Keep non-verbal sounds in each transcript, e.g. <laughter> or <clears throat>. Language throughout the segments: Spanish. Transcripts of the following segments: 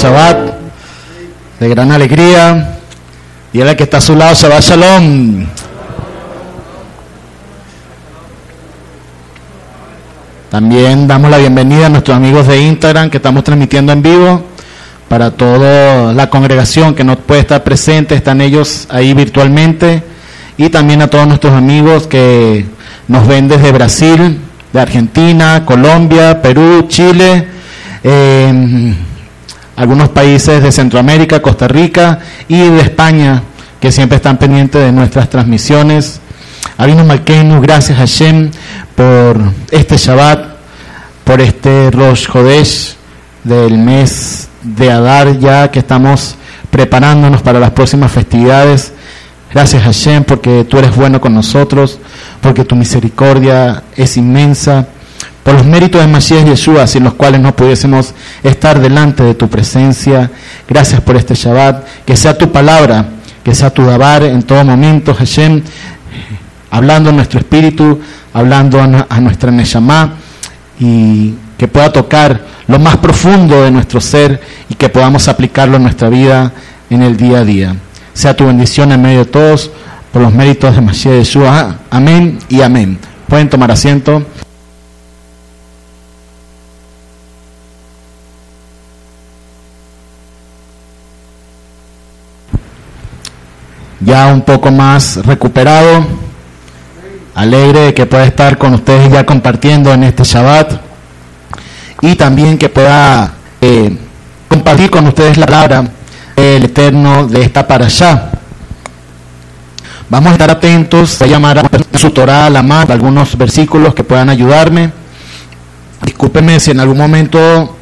Shabbat de gran alegría. Y el que está a su lado, Shabbat Shalom. También damos la bienvenida a nuestros amigos de Instagram que estamos transmitiendo en vivo. Para toda la congregación que no puede estar presente, están ellos ahí virtualmente. Y también a todos nuestros amigos que nos ven desde Brasil, de Argentina, Colombia, Perú, Chile, eh, algunos países de Centroamérica, Costa Rica y de España, que siempre están pendientes de nuestras transmisiones. Abino Malkeinu, gracias a Hashem por este Shabbat, por este Rosh Hodesh del mes de Adar, ya que estamos preparándonos para las próximas festividades. Gracias Hashem porque tú eres bueno con nosotros, porque tu misericordia es inmensa, por los méritos de Mashiach Yeshua, sin los cuales no pudiésemos estar delante de tu presencia. Gracias por este Shabbat, que sea tu palabra, que sea tu dabar en todo momento, Hashem, hablando en nuestro espíritu, hablando a, nuestra Neshama y que pueda tocar lo más profundo de nuestro ser y que podamos aplicarlo en nuestra vida en el día a día sea tu bendición en medio de todos, por los méritos de Mashiach Yeshua. Amén y amén. Pueden tomar asiento. Ya un poco más recuperado, alegre de que pueda estar con ustedes ya compartiendo en este Shabbat. Y también que pueda eh, compartir con ustedes la palabra el Eterno de esta para allá. Vamos a estar atentos, a llamar a su Torah a la mano, algunos versículos que puedan ayudarme. Discúlpenme si en algún momento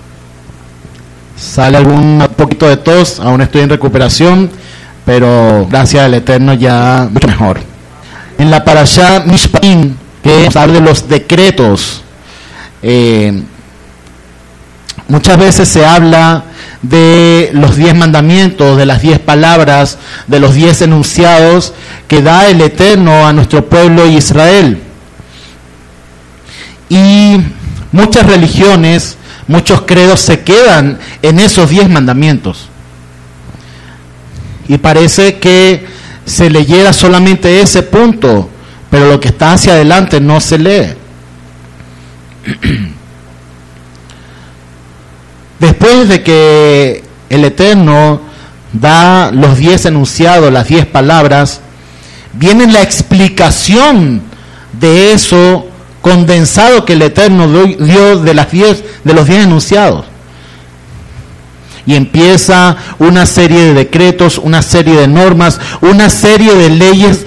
sale algún poquito de tos, aún estoy en recuperación, pero gracias al Eterno ya mejor. En la parasha Mishpaim, que habla de los decretos, eh, muchas veces se habla de los diez mandamientos, de las diez palabras, de los diez enunciados que da el Eterno a nuestro pueblo Israel. Y muchas religiones, muchos credos se quedan en esos diez mandamientos. Y parece que se leyera solamente ese punto, pero lo que está hacia adelante no se lee. <clears throat> Después de que el Eterno da los diez enunciados, las diez palabras, viene la explicación de eso condensado que el Eterno dio de, las diez, de los diez enunciados. Y empieza una serie de decretos, una serie de normas, una serie de leyes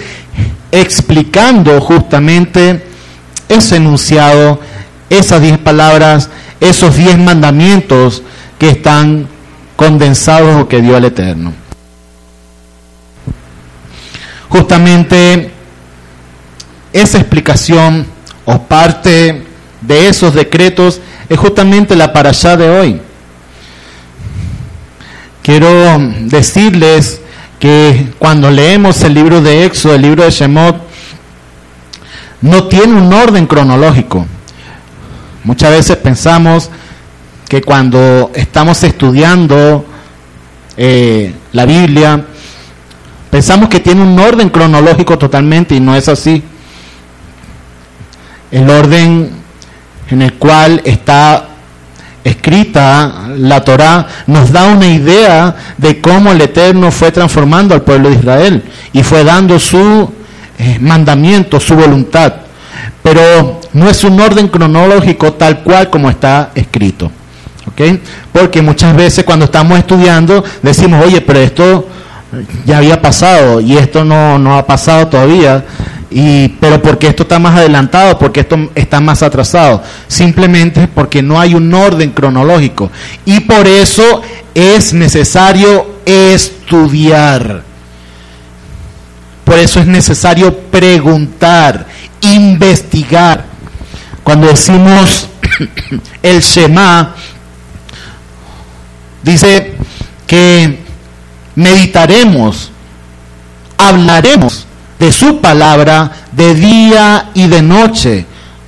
explicando justamente ese enunciado, esas diez palabras, esos diez mandamientos que están condensados o que dio el Eterno. Justamente esa explicación o parte de esos decretos es justamente la para allá de hoy. Quiero decirles que cuando leemos el libro de Éxodo, el libro de Shemot, no tiene un orden cronológico. Muchas veces pensamos que cuando estamos estudiando eh, la Biblia, pensamos que tiene un orden cronológico totalmente y no es así. El orden en el cual está escrita la Torá nos da una idea de cómo el Eterno fue transformando al pueblo de Israel y fue dando su eh, mandamiento, su voluntad. Pero no es un orden cronológico tal cual como está escrito. Porque muchas veces cuando estamos estudiando decimos, oye, pero esto ya había pasado y esto no, no ha pasado todavía. Y, pero porque esto está más adelantado, porque esto está más atrasado. Simplemente porque no hay un orden cronológico. Y por eso es necesario estudiar. Por eso es necesario preguntar, investigar. Cuando decimos <coughs> el Shema, dice que meditaremos, hablaremos de su palabra de día y de noche,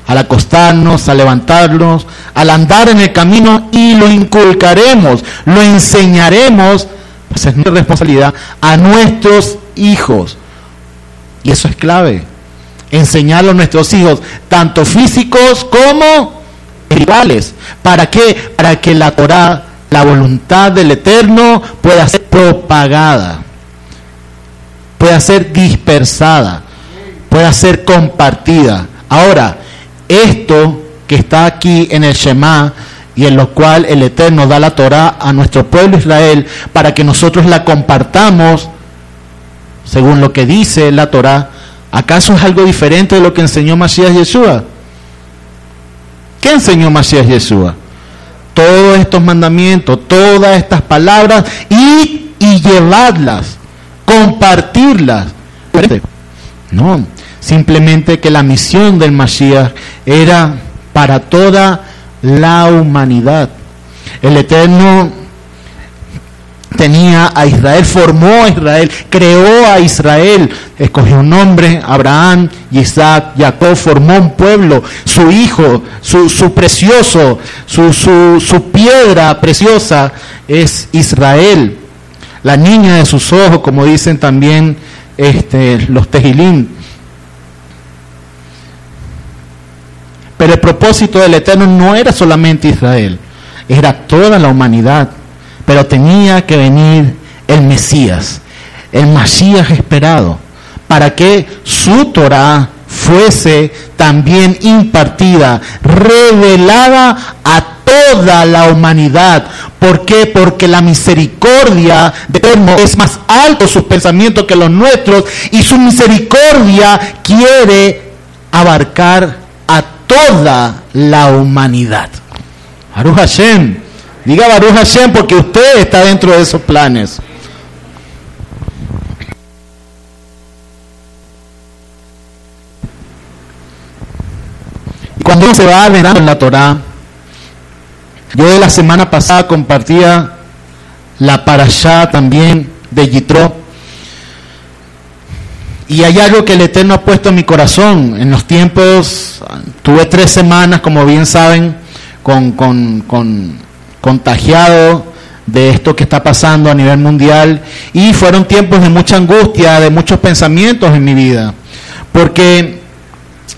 al acostarnos, al levantarnos, al andar en el camino y lo inculcaremos, lo enseñaremos, pues es nuestra responsabilidad, a nuestros hijos. Y eso es clave, enseñarlo a nuestros hijos, tanto físicos como espirituales. ¿Para qué? Para que la Torah, la voluntad del Eterno, pueda ser propagada, pueda ser dispersada, pueda ser compartida. Ahora, esto que está aquí en el Shema y en lo cual el Eterno da la Torah a nuestro pueblo Israel para que nosotros la compartamos según lo que dice la Torah, ¿acaso es algo diferente de lo que enseñó Masías Yeshua? ¿Qué enseñó Masías Yeshua? Todos estos mandamientos, todas estas palabras y, y llevarlas, compartirlas. No, simplemente que la misión del Mashiach era para toda la humanidad. El Eterno tenía a Israel, formó a Israel, creó a Israel, escogió un nombre, Abraham, Isaac, Jacob, formó un pueblo, su hijo, su, precioso, su, su, piedra preciosa es Israel, la niña de sus ojos, como dicen también este, los tejilín. Pero el propósito del Eterno no era solamente Israel, era toda la humanidad. Pero tenía que venir el Mesías, el Mesías esperado, para que su Torah fuese también impartida, revelada a toda la humanidad. ¿Por qué? Porque la misericordia de Eterno es más alto sus pensamientos que los nuestros y su misericordia quiere abarcar toda la humanidad. Baruch Hashem. Diga Baruch Hashem porque usted está dentro de esos planes. Cuando se va adelantando en la Torah, yo de la semana pasada compartía la parashá también de Yitro y hay algo que el Eterno ha puesto en mi corazón. En los tiempos, tuve tres semanas, como bien saben, con, con, contagiado de esto que está pasando a nivel mundial. Y fueron tiempos de mucha angustia, de muchos pensamientos en mi vida. Porque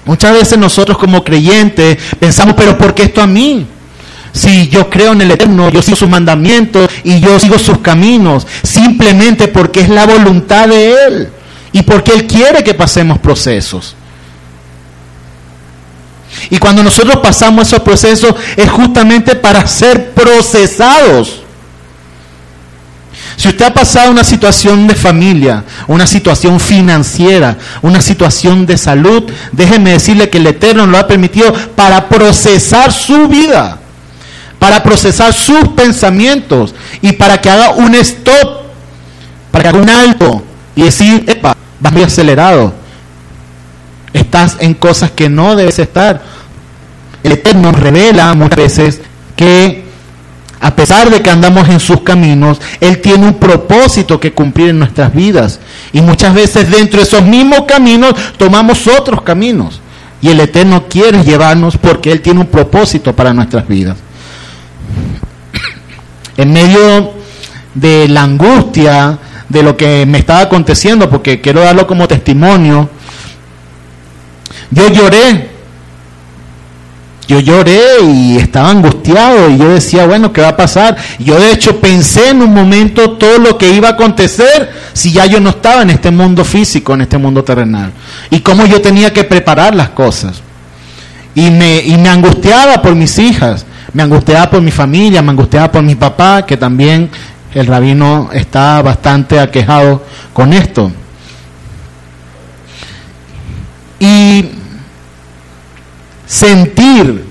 muchas veces nosotros como creyentes pensamos, pero ¿por qué esto a mí? Si yo creo en el Eterno, yo sigo sus mandamientos y yo sigo sus caminos, simplemente porque es la voluntad de Él y porque Él quiere que pasemos procesos. Y cuando nosotros pasamos esos procesos es justamente para ser procesados. Si usted ha pasado una situación de familia, una situación financiera, una situación de salud, déjeme decirle que el Eterno lo ha permitido para procesar su vida, para procesar sus pensamientos y para que haga un stop, para que haga un alto y decir, epa, vas muy acelerado. Estás en cosas que no debes estar. El Eterno revela muchas veces que a pesar de que andamos en sus caminos, Él tiene un propósito que cumplir en nuestras vidas. Y muchas veces dentro de esos mismos caminos tomamos otros caminos. Y el Eterno quiere llevarnos porque Él tiene un propósito para nuestras vidas. <clears throat> En medio de la angustia, de lo que me estaba aconteciendo, porque quiero darlo como testimonio. Yo lloré, yo lloré y estaba angustiado y yo decía, bueno, ¿qué va a pasar? Yo de hecho pensé en un momento todo lo que iba a acontecer si ya yo no estaba en este mundo físico, en este mundo terrenal. Y cómo yo tenía que preparar las cosas. Y me, y me angustiaba por mis hijas, me angustiaba por mi familia, me angustiaba por mi papá, que también el rabino está bastante aquejado con esto. Y sentir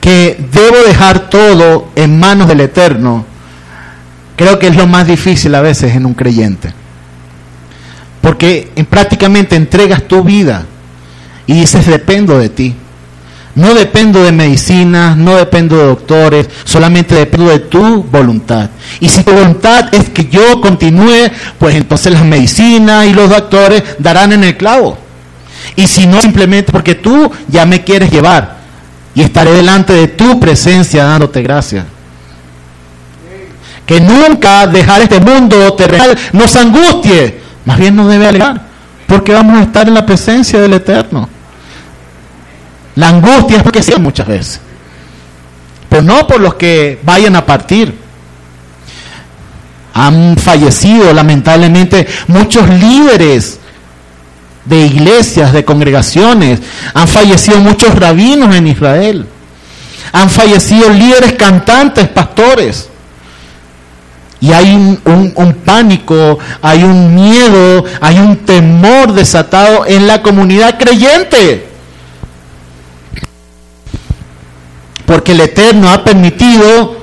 que debo dejar todo en manos del Eterno, creo que es lo más difícil a veces en un creyente. Porque prácticamente entregas tu vida y dices, dependo de ti. No dependo de medicinas, no dependo de doctores, solamente dependo de tu voluntad. Y si tu voluntad es que yo continúe, pues entonces las medicinas y los doctores darán en el clavo. Y si no, simplemente porque tú ya me quieres llevar y estaré delante de tu presencia dándote gracias. Que nunca dejar este mundo terrenal nos angustie, más bien nos debe alegrar, porque vamos a estar en la presencia del Eterno. La angustia es porque sí muchas veces, pero no por los que vayan a partir. Han fallecido lamentablemente muchos líderes de iglesias, de congregaciones. Han fallecido muchos rabinos en Israel. Han fallecido líderes cantantes, pastores. Y hay un, pánico, hay un miedo, hay un temor desatado en la comunidad creyente. Porque el Eterno ha permitido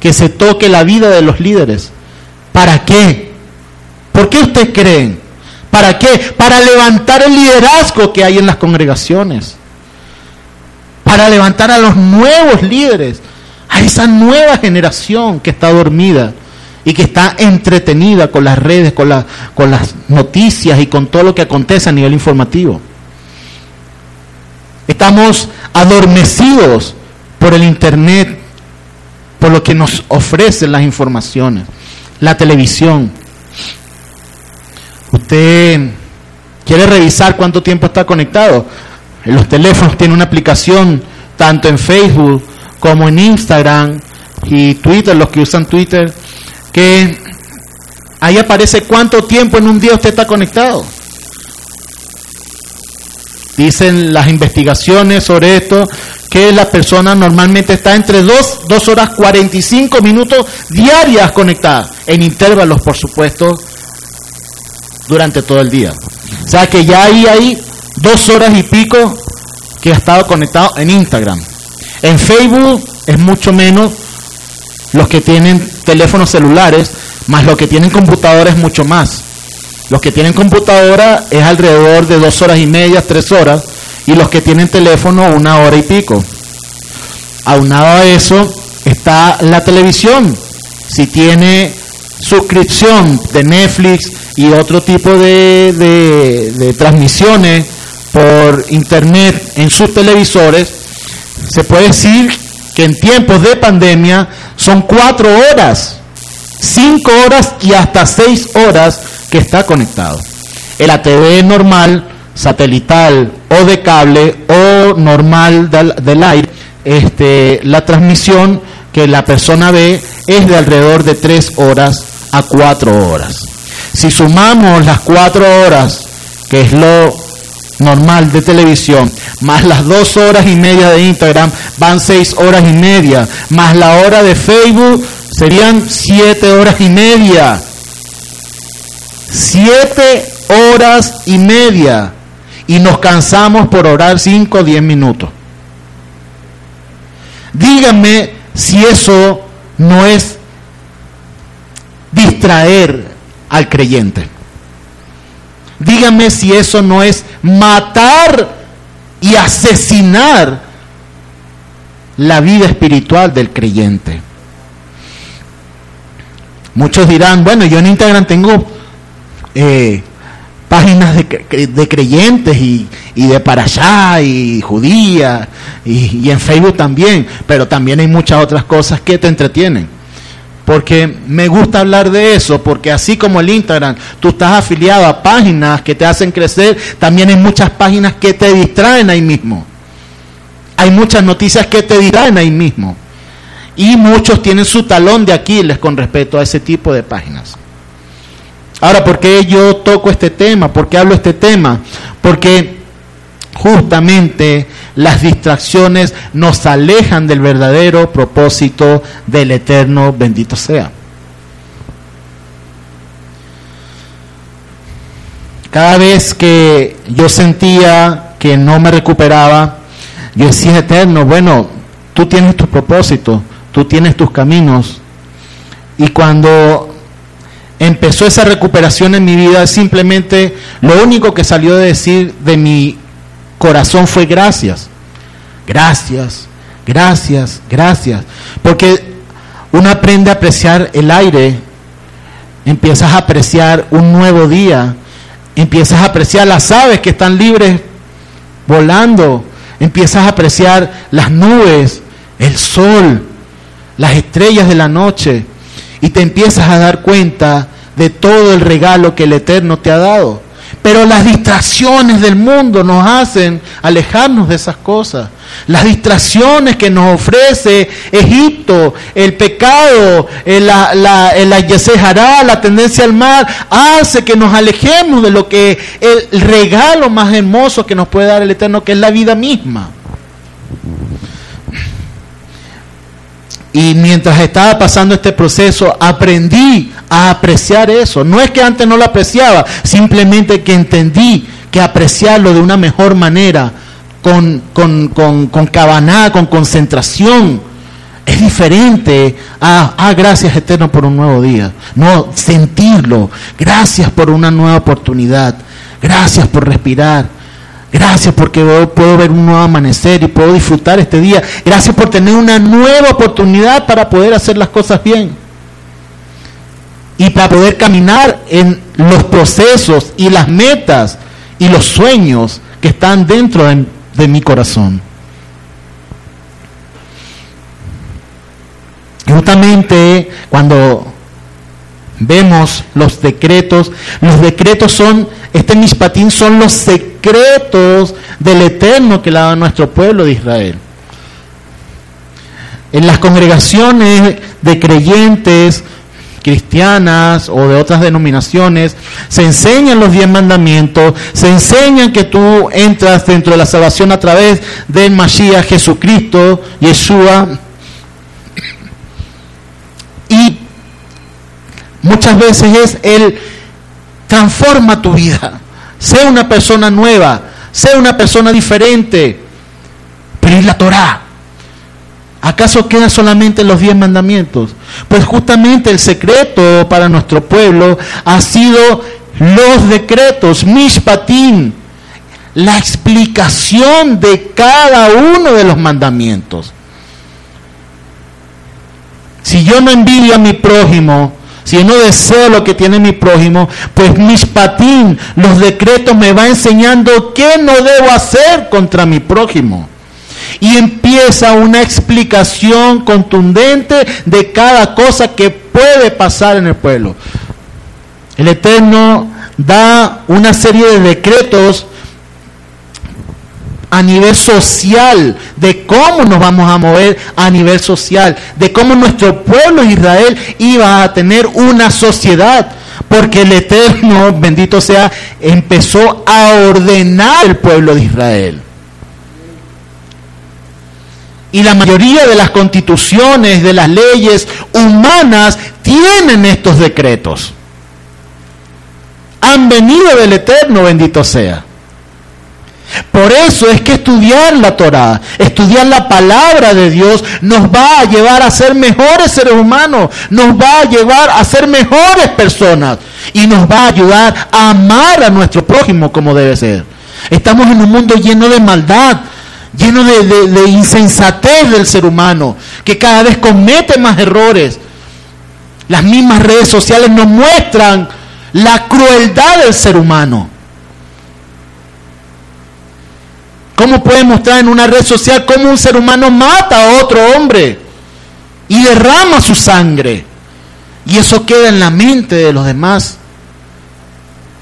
que se toque la vida de los líderes. ¿Para qué? ¿Por qué ustedes creen? ¿Para qué? Para levantar el liderazgo que hay en las congregaciones. Para levantar a los nuevos líderes, a esa nueva generación que está dormida y que está entretenida con las redes, con, las noticias y con todo lo que acontece a nivel informativo. Estamos adormecidos por el Internet, por lo que nos ofrecen las informaciones, la televisión, Usted quiere revisar cuánto tiempo está conectado. En los teléfonos tiene una aplicación tanto en Facebook como en Instagram y Twitter, los que usan Twitter, que ahí aparece cuánto tiempo en un día usted está conectado. Dicen las investigaciones sobre esto que la persona normalmente está entre 2, 2 horas 45 minutos diarias conectadas, en intervalos por supuesto, durante todo el día. O sea que ya hay ahí dos horas y pico que ha estado conectado en Instagram. En Facebook es mucho menos los que tienen teléfonos celulares, más los que tienen computadora es mucho más. Los que tienen computadora es alrededor de dos horas y media, tres horas, y los que tienen teléfono una hora y pico. Aunado a eso está la televisión. Si tiene suscripción de Netflix, y otro tipo de, de, transmisiones por internet en sus televisores, se puede decir que en tiempos de pandemia son cuatro horas, cinco horas y hasta seis horas que está conectado. El ATV normal, satelital o de cable o normal del, del aire, este, la transmisión que la persona ve es de alrededor de tres horas a cuatro horas. Si sumamos las cuatro horas, que es lo normal de televisión, más las dos horas y media de Instagram, van seis horas y media, más la hora de Facebook, serían siete horas y media. Siete horas y media. Y nos cansamos por orar cinco o diez minutos. Díganme si eso no es distraer al creyente. Dígame si eso no es matar y asesinar la vida espiritual del creyente. Muchos dirán, bueno, yo en Instagram tengo eh, páginas de, creyentes y, de para allá y judías y, y en Facebook también, pero también hay muchas otras cosas que te entretienen. Porque me gusta hablar de eso, porque así como el Instagram, tú estás afiliado a páginas que te hacen crecer, también hay muchas páginas que te distraen ahí mismo. Hay muchas noticias que te distraen ahí mismo. Y muchos tienen su talón de Aquiles con respecto a ese tipo de páginas. Ahora, ¿por qué yo toco este tema? ¿Por qué hablo este tema? Porque justamente las distracciones nos alejan del verdadero propósito del eterno, bendito sea. Cada vez que yo sentía que no me recuperaba, yo decía, eterno, bueno, tú tienes tu propósito, tú tienes tus caminos. Y cuando empezó esa recuperación en mi vida, simplemente lo único que salió de decir de mi corazón fue gracias. Gracias, gracias, gracias. Porque uno aprende a apreciar el aire, empiezas a apreciar un nuevo día Empiezas a apreciar las aves que están libres volando. Empiezas a apreciar las nubes, el sol, las estrellas de la noche. Y te empiezas a dar cuenta de todo el regalo que el Eterno te ha dado. Pero las distracciones del mundo nos hacen alejarnos de esas cosas. Las distracciones que nos ofrece Egipto, el pecado, el, la, la, el la tendencia al mal, hace que nos alejemos de lo que el regalo más hermoso que nos puede dar el Eterno, que es la vida misma. Y mientras estaba pasando este proceso, aprendí a apreciar eso. No es que antes no lo apreciaba, simplemente que entendí que apreciarlo de una mejor manera, con, con, con, con cabaná, con concentración, es diferente a, ah, gracias eterno por un nuevo día. No, sentirlo. Gracias por una nueva oportunidad. Gracias por respirar. Gracias porque puedo ver un nuevo amanecer y puedo disfrutar este día. Gracias por tener una nueva oportunidad para poder hacer las cosas bien. Y para poder caminar en los procesos y las metas y los sueños que están dentro de, mi corazón. Justamente cuando vemos los decretos, los decretos son, este mispatín son los secretos secretos del Eterno que le da a nuestro pueblo de Israel. En las congregaciones de creyentes cristianas o de otras denominaciones, se enseñan los diez mandamientos, se enseñan que tú entras dentro de la salvación a través del Mashiach Jesucristo, Yeshua, y muchas veces es el transforma tu vida. Sea una persona nueva, sea una persona diferente. Pero es la Torah. ¿Acaso quedan solamente los diez mandamientos? Pues justamente el secreto para nuestro pueblo ha sido los decretos, mishpatim, la explicación de cada uno de los mandamientos. Si yo no envidio a mi prójimo, si yo no deseo lo que tiene mi prójimo, pues mis patín, los decretos me va enseñando qué no debo hacer contra mi prójimo. Y empieza una explicación contundente de cada cosa que puede pasar en el pueblo. El Eterno da una serie de decretos a nivel social, de cómo nos vamos a mover a nivel social, de cómo nuestro pueblo Israel iba a tener una sociedad, porque el Eterno, <laughs> bendito sea, empezó a ordenar el pueblo de Israel. Y la mayoría de las constituciones, de las leyes humanas, tienen estos decretos. Han venido del Eterno, bendito sea. Por eso es que estudiar la Torah, estudiar la palabra de Dios, nos va a llevar a ser mejores seres humanos, nos va a llevar a ser mejores personas y nos va a ayudar a amar a nuestro prójimo como debe ser. Estamos en un mundo lleno de maldad, lleno de, de insensatez del ser humano, que cada vez comete más errores. Las mismas redes sociales nos muestran la crueldad del ser humano. ¿Cómo puede mostrar en una red social cómo un ser humano mata a otro hombre y derrama su sangre? Y eso queda en la mente de los demás.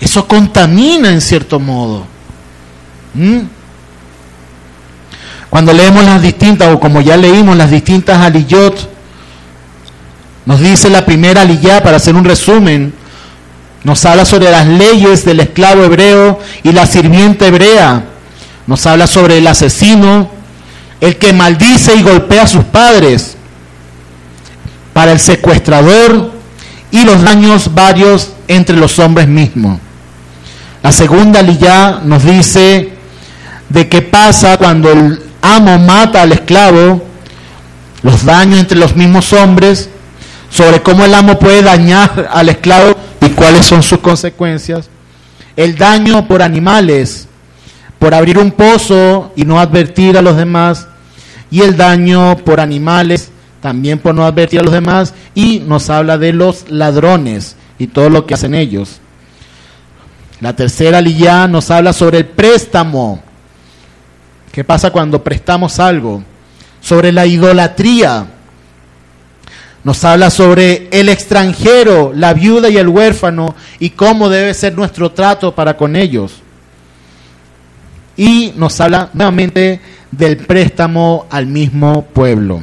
Eso contamina en cierto modo. ¿Mm? Cuando leemos las distintas, o como ya leímos las distintas aliyot, nos dice la primera aliyá, para hacer un resumen, nos habla sobre las leyes del esclavo hebreo y la sirviente hebrea nos habla sobre el asesino, el que maldice y golpea a sus padres, para el secuestrador y los daños varios entre los hombres mismos. La segunda liyá nos dice de qué pasa cuando el amo mata al esclavo, los daños entre los mismos hombres, sobre cómo el amo puede dañar al esclavo y cuáles son sus consecuencias, el daño por animales, por abrir un pozo y no advertir a los demás, y el daño por animales, también por no advertir a los demás, y nos habla de los ladrones y todo lo que hacen ellos. La tercera aliyah nos habla sobre el préstamo. ¿Qué pasa cuando prestamos algo? Sobre la idolatría. Nos habla sobre el extranjero, la viuda y el huérfano y cómo debe ser nuestro trato para con ellos. Y nos habla nuevamente del préstamo al mismo pueblo.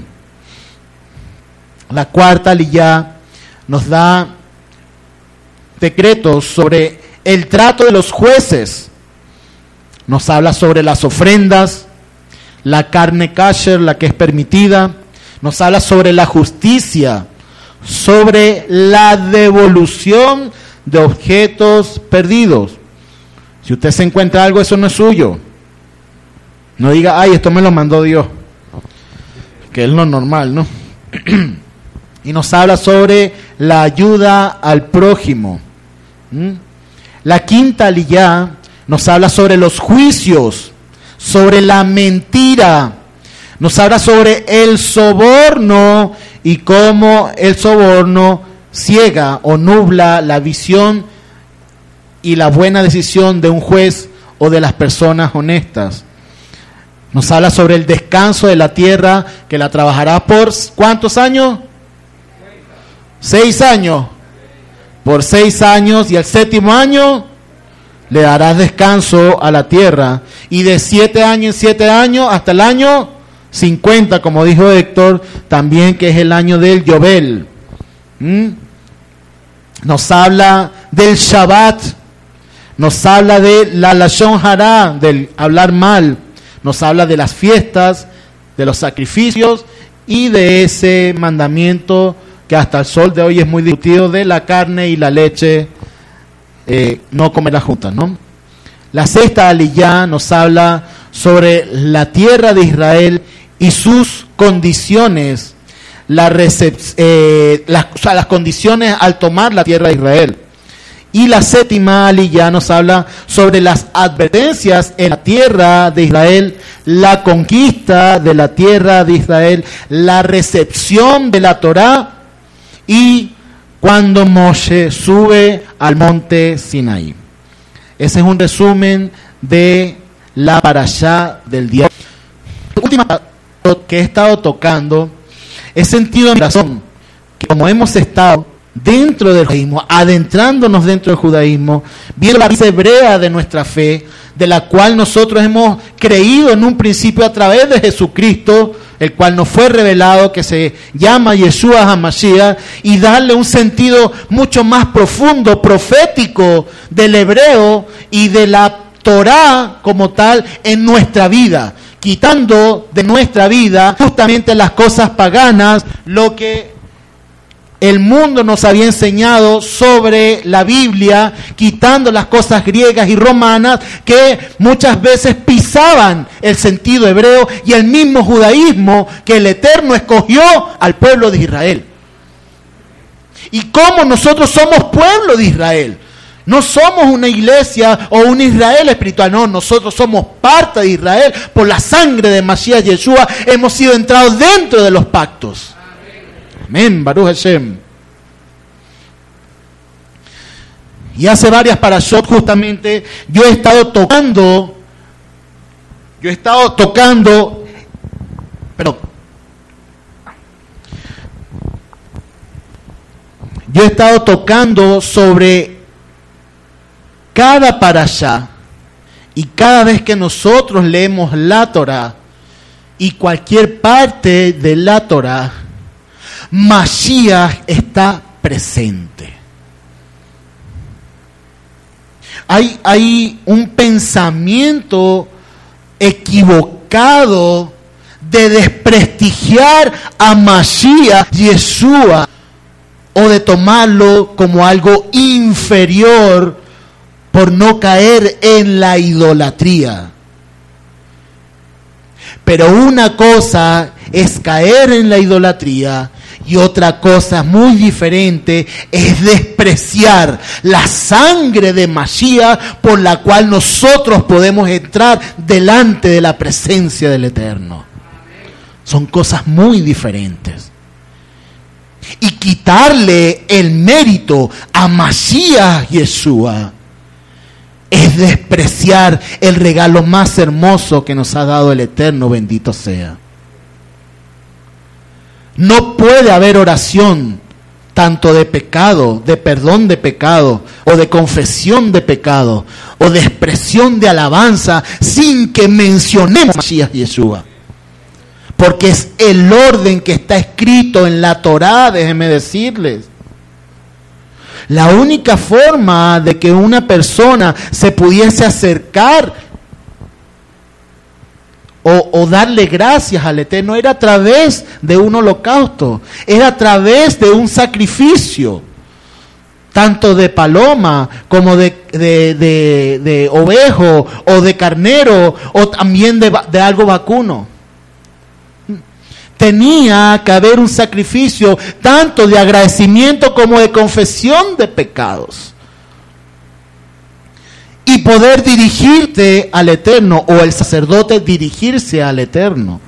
La cuarta liyá nos da decretos sobre el trato de los jueces. Nos habla sobre las ofrendas, la carne kasher, la que es permitida. Nos habla sobre la justicia, sobre la devolución de objetos perdidos. Si usted se encuentra algo, eso no es suyo. No diga, ay, esto me lo mandó Dios. Que es lo normal, ¿no? <clears throat> y nos habla sobre la ayuda al prójimo. La quinta aliyá nos habla sobre los juicios, sobre la mentira, nos habla sobre el soborno y cómo el soborno ciega o nubla la visión y la buena decisión de un juez o de las personas honestas. Nos habla sobre el descanso de la tierra que la trabajará por cuántos años? Seis años. Por seis años y el séptimo año le darás descanso a la tierra. Y de siete años en siete años hasta el año 50, como dijo Héctor, también que es el año del Yobel. ¿Mm? Nos habla del Shabbat, nos habla de la Lashon Hara, del hablar mal, nos habla de las fiestas, de los sacrificios y de ese mandamiento que hasta el sol de hoy es muy discutido de la carne y la leche, eh, no comerla juntas, ¿no? La sexta aliyah nos habla sobre la tierra de Israel y sus condiciones, la eh, las condiciones al tomar la tierra de Israel. Y la séptima aliyah nos habla sobre las advertencias en la tierra de Israel, la conquista de la tierra de Israel, la recepción de la Torá y cuando Moshe sube al monte Sinai. Ese es un resumen de la parashá del día. última que he estado tocando he sentido en mi corazón que como hemos estado dentro del judaísmo, adentrándonos dentro del judaísmo, viendo la hebrea de nuestra fe, de la cual nosotros hemos creído en un principio a través de Jesucristo, el cual nos fue revelado, que se llama Yeshua HaMashiach, y darle un sentido mucho más profundo, profético del hebreo y de la Torah como tal en nuestra vida, quitando de nuestra vida justamente las cosas paganas, lo que el mundo nos había enseñado sobre la Biblia, quitando las cosas griegas y romanas que muchas veces pisaban el sentido hebreo y el mismo judaísmo que el Eterno escogió al pueblo de Israel. Y cómo nosotros somos pueblo de Israel. No somos una iglesia o un Israel espiritual, no, nosotros somos parte de Israel por la sangre de Masías Yeshua, hemos sido entrados dentro de los pactos. Amén, Baruch Hashem. Y hace varias parashot justamente. Yo he estado tocando, yo he estado tocando, pero yo he estado tocando sobre cada parashá y cada vez que nosotros leemos la Torah y cualquier parte de la Torah, Mashiach está presente. Hay, hay un pensamiento equivocado de desprestigiar a Mashiach, Yeshua, o de tomarlo como algo inferior por no caer en la idolatría. Pero una cosa es caer en la idolatría y otra cosa muy diferente es despreciar la sangre de Mashiach por la cual nosotros podemos entrar delante de la presencia del Eterno. Son cosas muy diferentes. Y quitarle el mérito a Mashiach Yeshua es despreciar el regalo más hermoso que nos ha dado el Eterno, bendito sea. No puede haber oración tanto de pecado, de perdón de pecado, o de confesión de pecado, o de expresión de alabanza, sin que mencionemos a Mashiach Yeshua. Porque es el orden que está escrito en la Torá, déjenme decirles. La única forma de que una persona se pudiese acercar o, darle gracias al Eterno. Era a través de un holocausto, era a través de un sacrificio, tanto de paloma como de, de, ovejo o de carnero o también de, de algo vacuno. Tenía que haber un sacrificio tanto de agradecimiento como de confesión de pecados. Y poder dirigirte al Eterno o el sacerdote dirigirse al Eterno.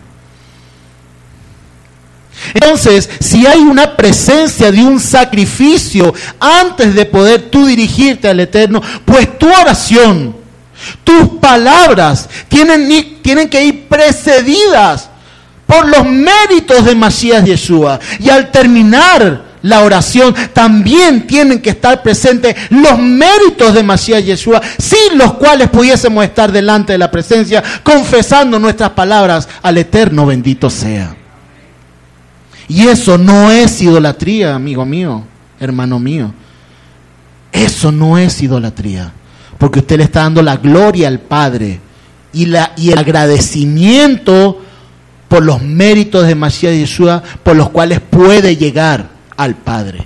Entonces, si hay una presencia de un sacrificio antes de poder tú dirigirte al Eterno, pues tu oración, tus palabras tienen, tienen que ir precedidas por los méritos de Masías Yeshua. Y al terminar la oración también tienen que estar presentes los méritos de Masías Yeshua, sin los cuales pudiésemos estar delante de la presencia, confesando nuestras palabras al Eterno bendito sea. Y eso no es idolatría, amigo mío, hermano mío. Eso no es idolatría, porque usted le está dando la gloria al Padre y, la, y el agradecimiento por los méritos de Masías Yeshua, por los cuales puede llegar al Padre.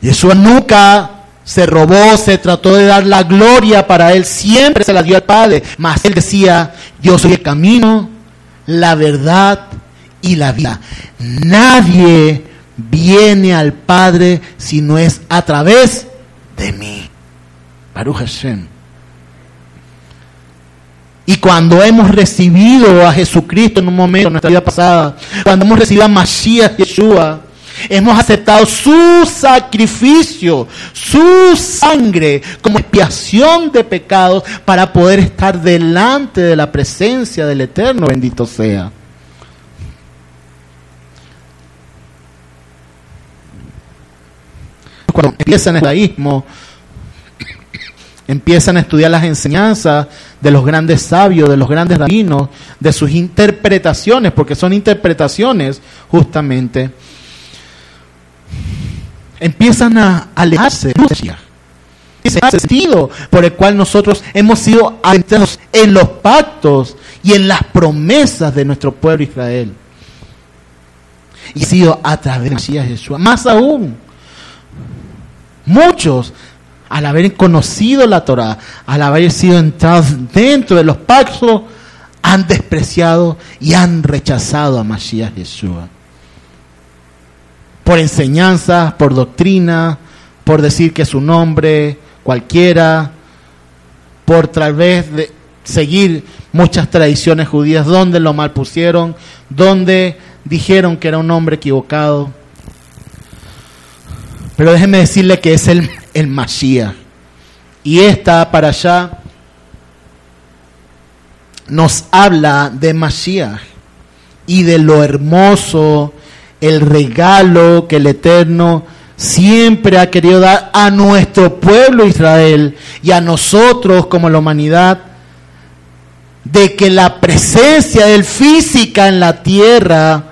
Yeshua nunca se robó, se trató de dar la gloria para él, siempre se la dio al Padre, mas él decía, yo soy el camino, la verdad y la vida. Nadie viene al Padre si no es a través de mí. Baruch Hashem. Y cuando hemos recibido a Jesucristo en un momento de nuestra vida pasada, cuando hemos recibido a Mashiach Yeshua, hemos aceptado su sacrificio, su sangre como expiación de pecados para poder estar delante de la presencia del Eterno, bendito sea. Cuando empieza el judaísmo, empiezan a estudiar las enseñanzas de los grandes sabios, de los grandes rabinos, de sus interpretaciones, porque son interpretaciones justamente, empiezan a alejarse de ese sentido por el cual nosotros hemos sido adentrados en los pactos y en las promesas de nuestro pueblo Israel. Y ha sido a través de Jesús. Más aún, muchos al haber conocido la Torah, al haber sido entrados dentro de los pactos, han despreciado y han rechazado a Mashiach Yeshua. Por enseñanzas, por doctrina, por decir que su nombre cualquiera, por tal vez de seguir muchas tradiciones judías donde lo malpusieron, donde dijeron que era un hombre equivocado. Pero déjenme decirle que es el el Mashiach. Y esta para allá nos habla de Mashiach y de lo hermoso, el regalo que el Eterno siempre ha querido dar a nuestro pueblo Israel y a nosotros como la humanidad, de que la presencia del física en la tierra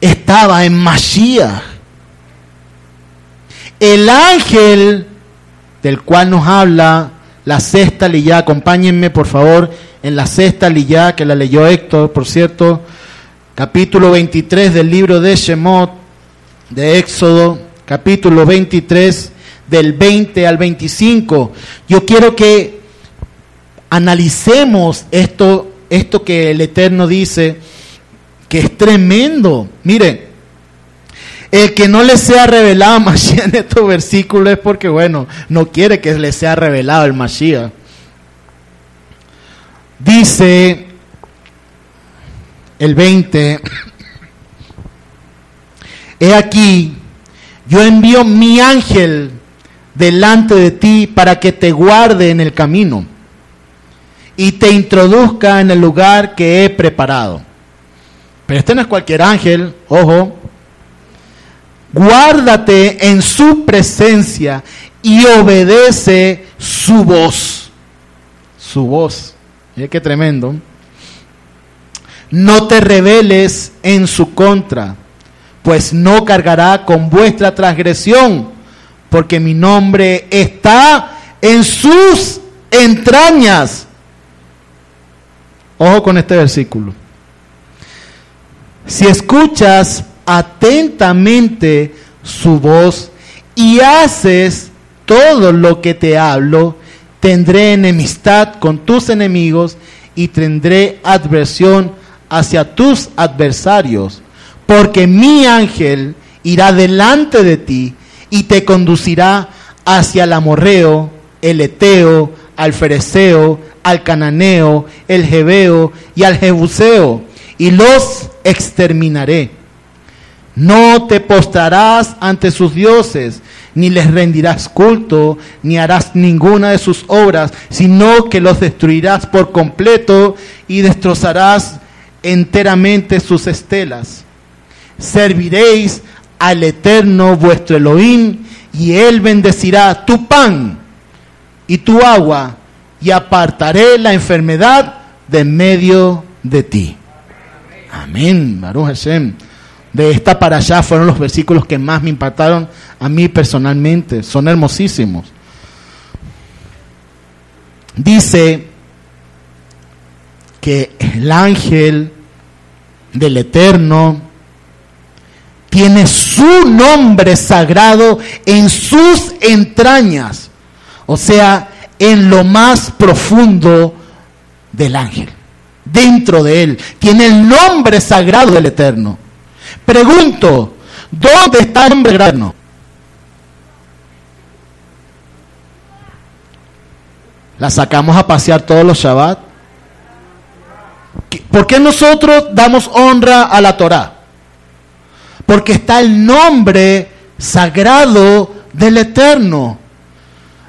estaba en Mashiach el ángel del cual nos habla la sexta liyá, acompáñenme por favor en la sexta liyá que la leyó Héctor, por cierto, capítulo 23 del libro de Shemot, de Éxodo, capítulo 23 del 20 al 25. Yo quiero que analicemos esto, esto que el Eterno dice, que es tremendo. Mire, el que no le sea revelado <laughs> Mashiach en estos versículos es porque, bueno, no quiere que le sea revelado el Mashiach. Dice el 20, <clears throat> he aquí, yo envío mi ángel delante de ti para que te guarde en el camino y te introduzca en el lugar que he preparado. Pero este no es cualquier ángel, ojo. Guárdate en su presencia y obedece su voz. Su voz. Mira qué tremendo. No te rebeles en su contra, pues no cargará con vuestra transgresión, porque mi nombre está en sus entrañas. Ojo con este versículo. Si escuchas atentamente su voz y haces todo lo que te hablo, tendré enemistad con tus enemigos y tendré adversión hacia tus adversarios, porque mi ángel irá delante de ti y te conducirá hacia el amorreo, el eteo, al fereceo, al cananeo, el jebeo y al jebuseo, y los exterminaré. No te postrarás ante sus dioses, ni les rendirás culto, ni harás ninguna de sus obras, sino que los destruirás por completo y destrozarás enteramente sus estelas. Serviréis al eterno vuestro Elohim, y él bendecirá tu pan y tu agua, y apartaré la enfermedad de medio de ti. Amén, Baruch Hashem. De esta para allá fueron los versículos que más me impactaron a mí personalmente. Son hermosísimos. Dice que el ángel del Eterno tiene su nombre sagrado en sus entrañas, o sea, en lo más profundo del ángel, dentro de él, tiene el nombre sagrado del Eterno. Pregunto, ¿dónde está el nombre eterno? La sacamos a pasear todos los Shabbat. ¿Por qué nosotros damos honra a la Torah? Porque está el nombre sagrado del Eterno.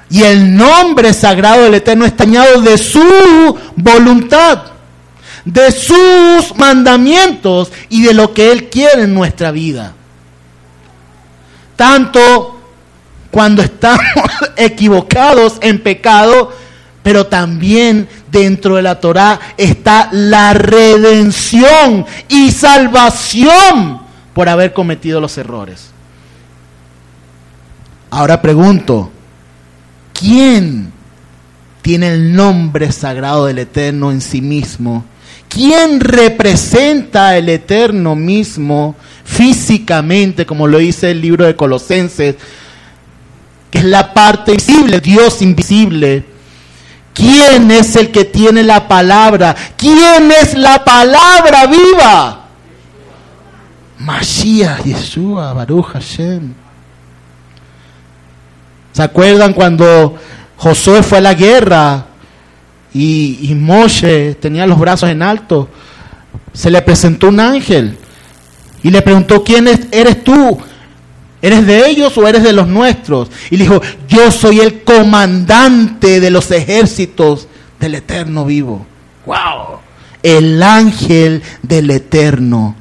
Y el nombre sagrado del Eterno está añado de su voluntad, de sus mandamientos y de lo que Él quiere en nuestra vida. Tanto cuando estamos <laughs> equivocados en pecado, pero también dentro de la Torah está la redención y salvación por haber cometido los errores. Ahora pregunto, ¿quién tiene el nombre sagrado del Eterno en sí mismo? ¿Quién representa el Eterno mismo físicamente, como lo dice el libro de Colosenses, que es la parte visible, Dios invisible? ¿Quién es el que tiene la palabra? ¿Quién es la palabra viva? Mashiach, Yeshua, Baruch Hashem. ¿Se acuerdan cuando Josué fue a la guerra y, y Moshe tenía los brazos en alto? Se le presentó un ángel y le preguntó, ¿quién eres tú? ¿Eres de ellos o eres de los nuestros? Y le dijo, yo soy el comandante de los ejércitos del eterno vivo. ¡Wow! El ángel del eterno.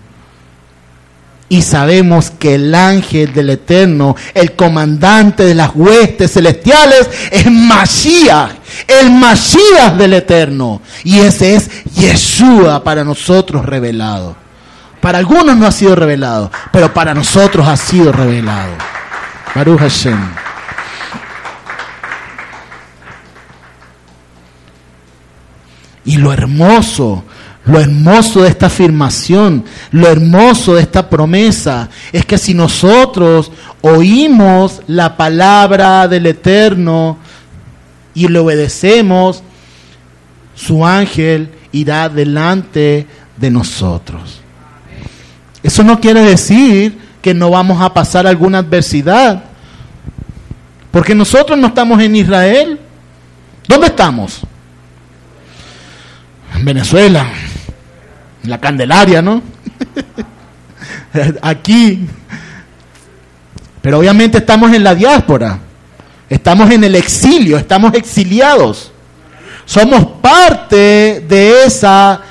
Y sabemos que el ángel del eterno, el comandante de las huestes celestiales, es Mashiach, el Mashiach del eterno. Y ese es Yeshua para nosotros revelado. Para algunos no ha sido revelado, pero para nosotros ha sido revelado. Baruch. Y lo hermoso, lo hermoso de esta afirmación, lo hermoso de esta promesa, es que si nosotros oímos la palabra del Eterno y le obedecemos, su ángel irá delante de nosotros. Eso no quiere decir que no vamos a pasar alguna adversidad. Porque nosotros no estamos en Israel. ¿Dónde estamos? En Venezuela. En la Candelaria, ¿no? <laughs> Aquí. Pero obviamente estamos en la diáspora. Estamos en el exilio, estamos exiliados. Somos parte de, esa,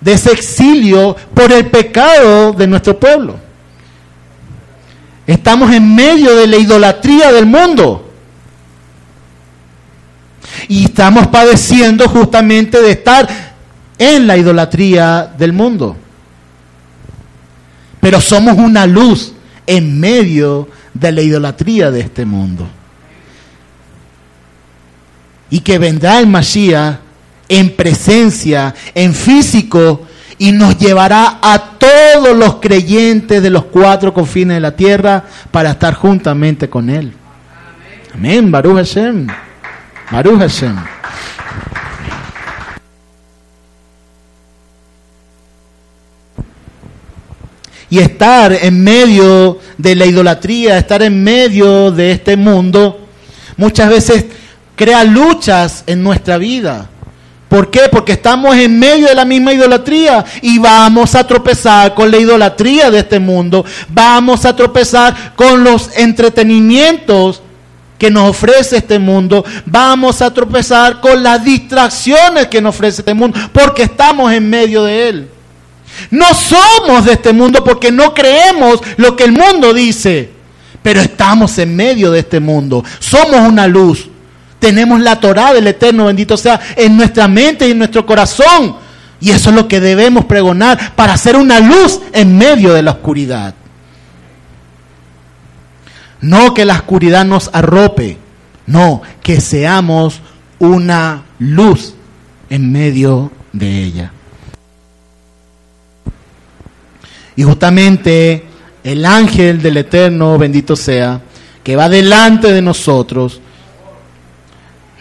de ese exilio por el pecado de nuestro pueblo. Estamos en medio de la idolatría del mundo. Y estamos padeciendo justamente de estar en la idolatría del mundo. Pero somos una luz en medio de la idolatría de este mundo. Y que vendrá el Mashiach en presencia, en físico, y nos llevará a todos los creyentes de los cuatro confines de la tierra para estar juntamente con Él. Amén, Baruch Hashem. Baruch Hashem. Y estar en medio de la idolatría, estar en medio de este mundo, muchas veces crea luchas en nuestra vida. ¿Por qué? Porque estamos en medio de la misma idolatría y vamos a tropezar con la idolatría de este mundo. Vamos a tropezar con los entretenimientos que nos ofrece este mundo. Vamos a tropezar con las distracciones que nos ofrece este mundo porque estamos en medio de él. No somos de este mundo porque no creemos lo que el mundo dice, pero estamos en medio de este mundo. Somos una luz. Tenemos la Torah del Eterno, bendito sea, en nuestra mente y en nuestro corazón. Y eso es lo que debemos pregonar para hacer una luz en medio de la oscuridad. No que la oscuridad nos arrope, no, que seamos una luz en medio de ella. Y justamente el ángel del Eterno, bendito sea, que va delante de nosotros,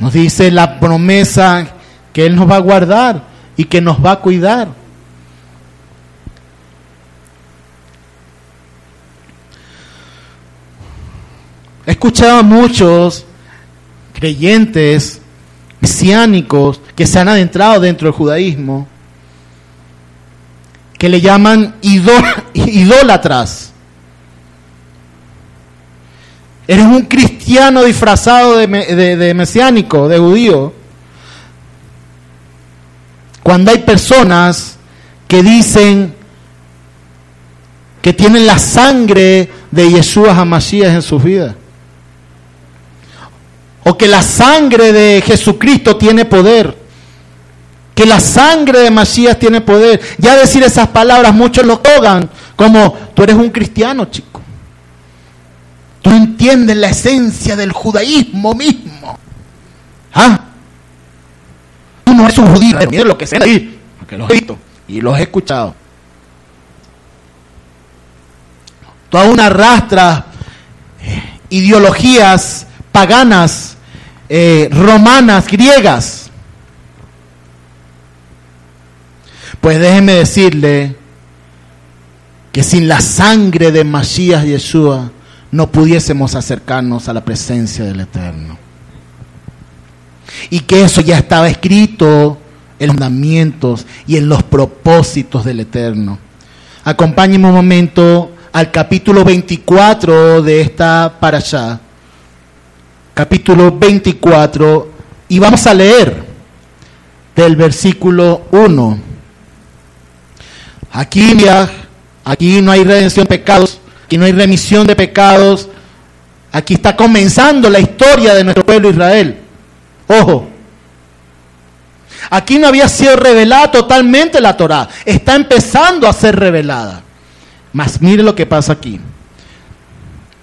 nos dice la promesa que Él nos va a guardar y que nos va a cuidar. He escuchado a muchos creyentes mesiánicos que se han adentrado dentro del judaísmo, que le llaman <laughs> idólatras. Eres un cristiano disfrazado de, mesiánico, de judío. Cuando hay personas que dicen que tienen la sangre de Yeshua Hamashiach en sus vidas. O que la sangre de Jesucristo tiene poder. Que la sangre de Masías tiene poder. Ya decir esas palabras muchos lo togan como tú eres un cristiano, chico. Tú entiendes la esencia del judaísmo mismo. ¿Ah? Tú no eres un judío, mira lo que sea ahí, porque los he visto y los he escuchado. Tú aún arrastras eh, ideologías paganas, eh, romanas, griegas. Pues déjeme decirle que sin la sangre de Masías Yeshua, no pudiésemos acercarnos a la presencia del Eterno. Y que eso ya estaba escrito en los mandamientos y en los propósitos del Eterno. Acompáñenme un momento al capítulo 24 de esta allá. Capítulo 24. Y vamos a leer del versículo 1. Aquí, aquí no hay redención de pecados Aquí no hay remisión de pecados. Aquí está comenzando la historia de nuestro pueblo Israel. Ojo. Aquí no había sido revelada totalmente la Torá. Está empezando a ser revelada. Mas mire lo que pasa aquí.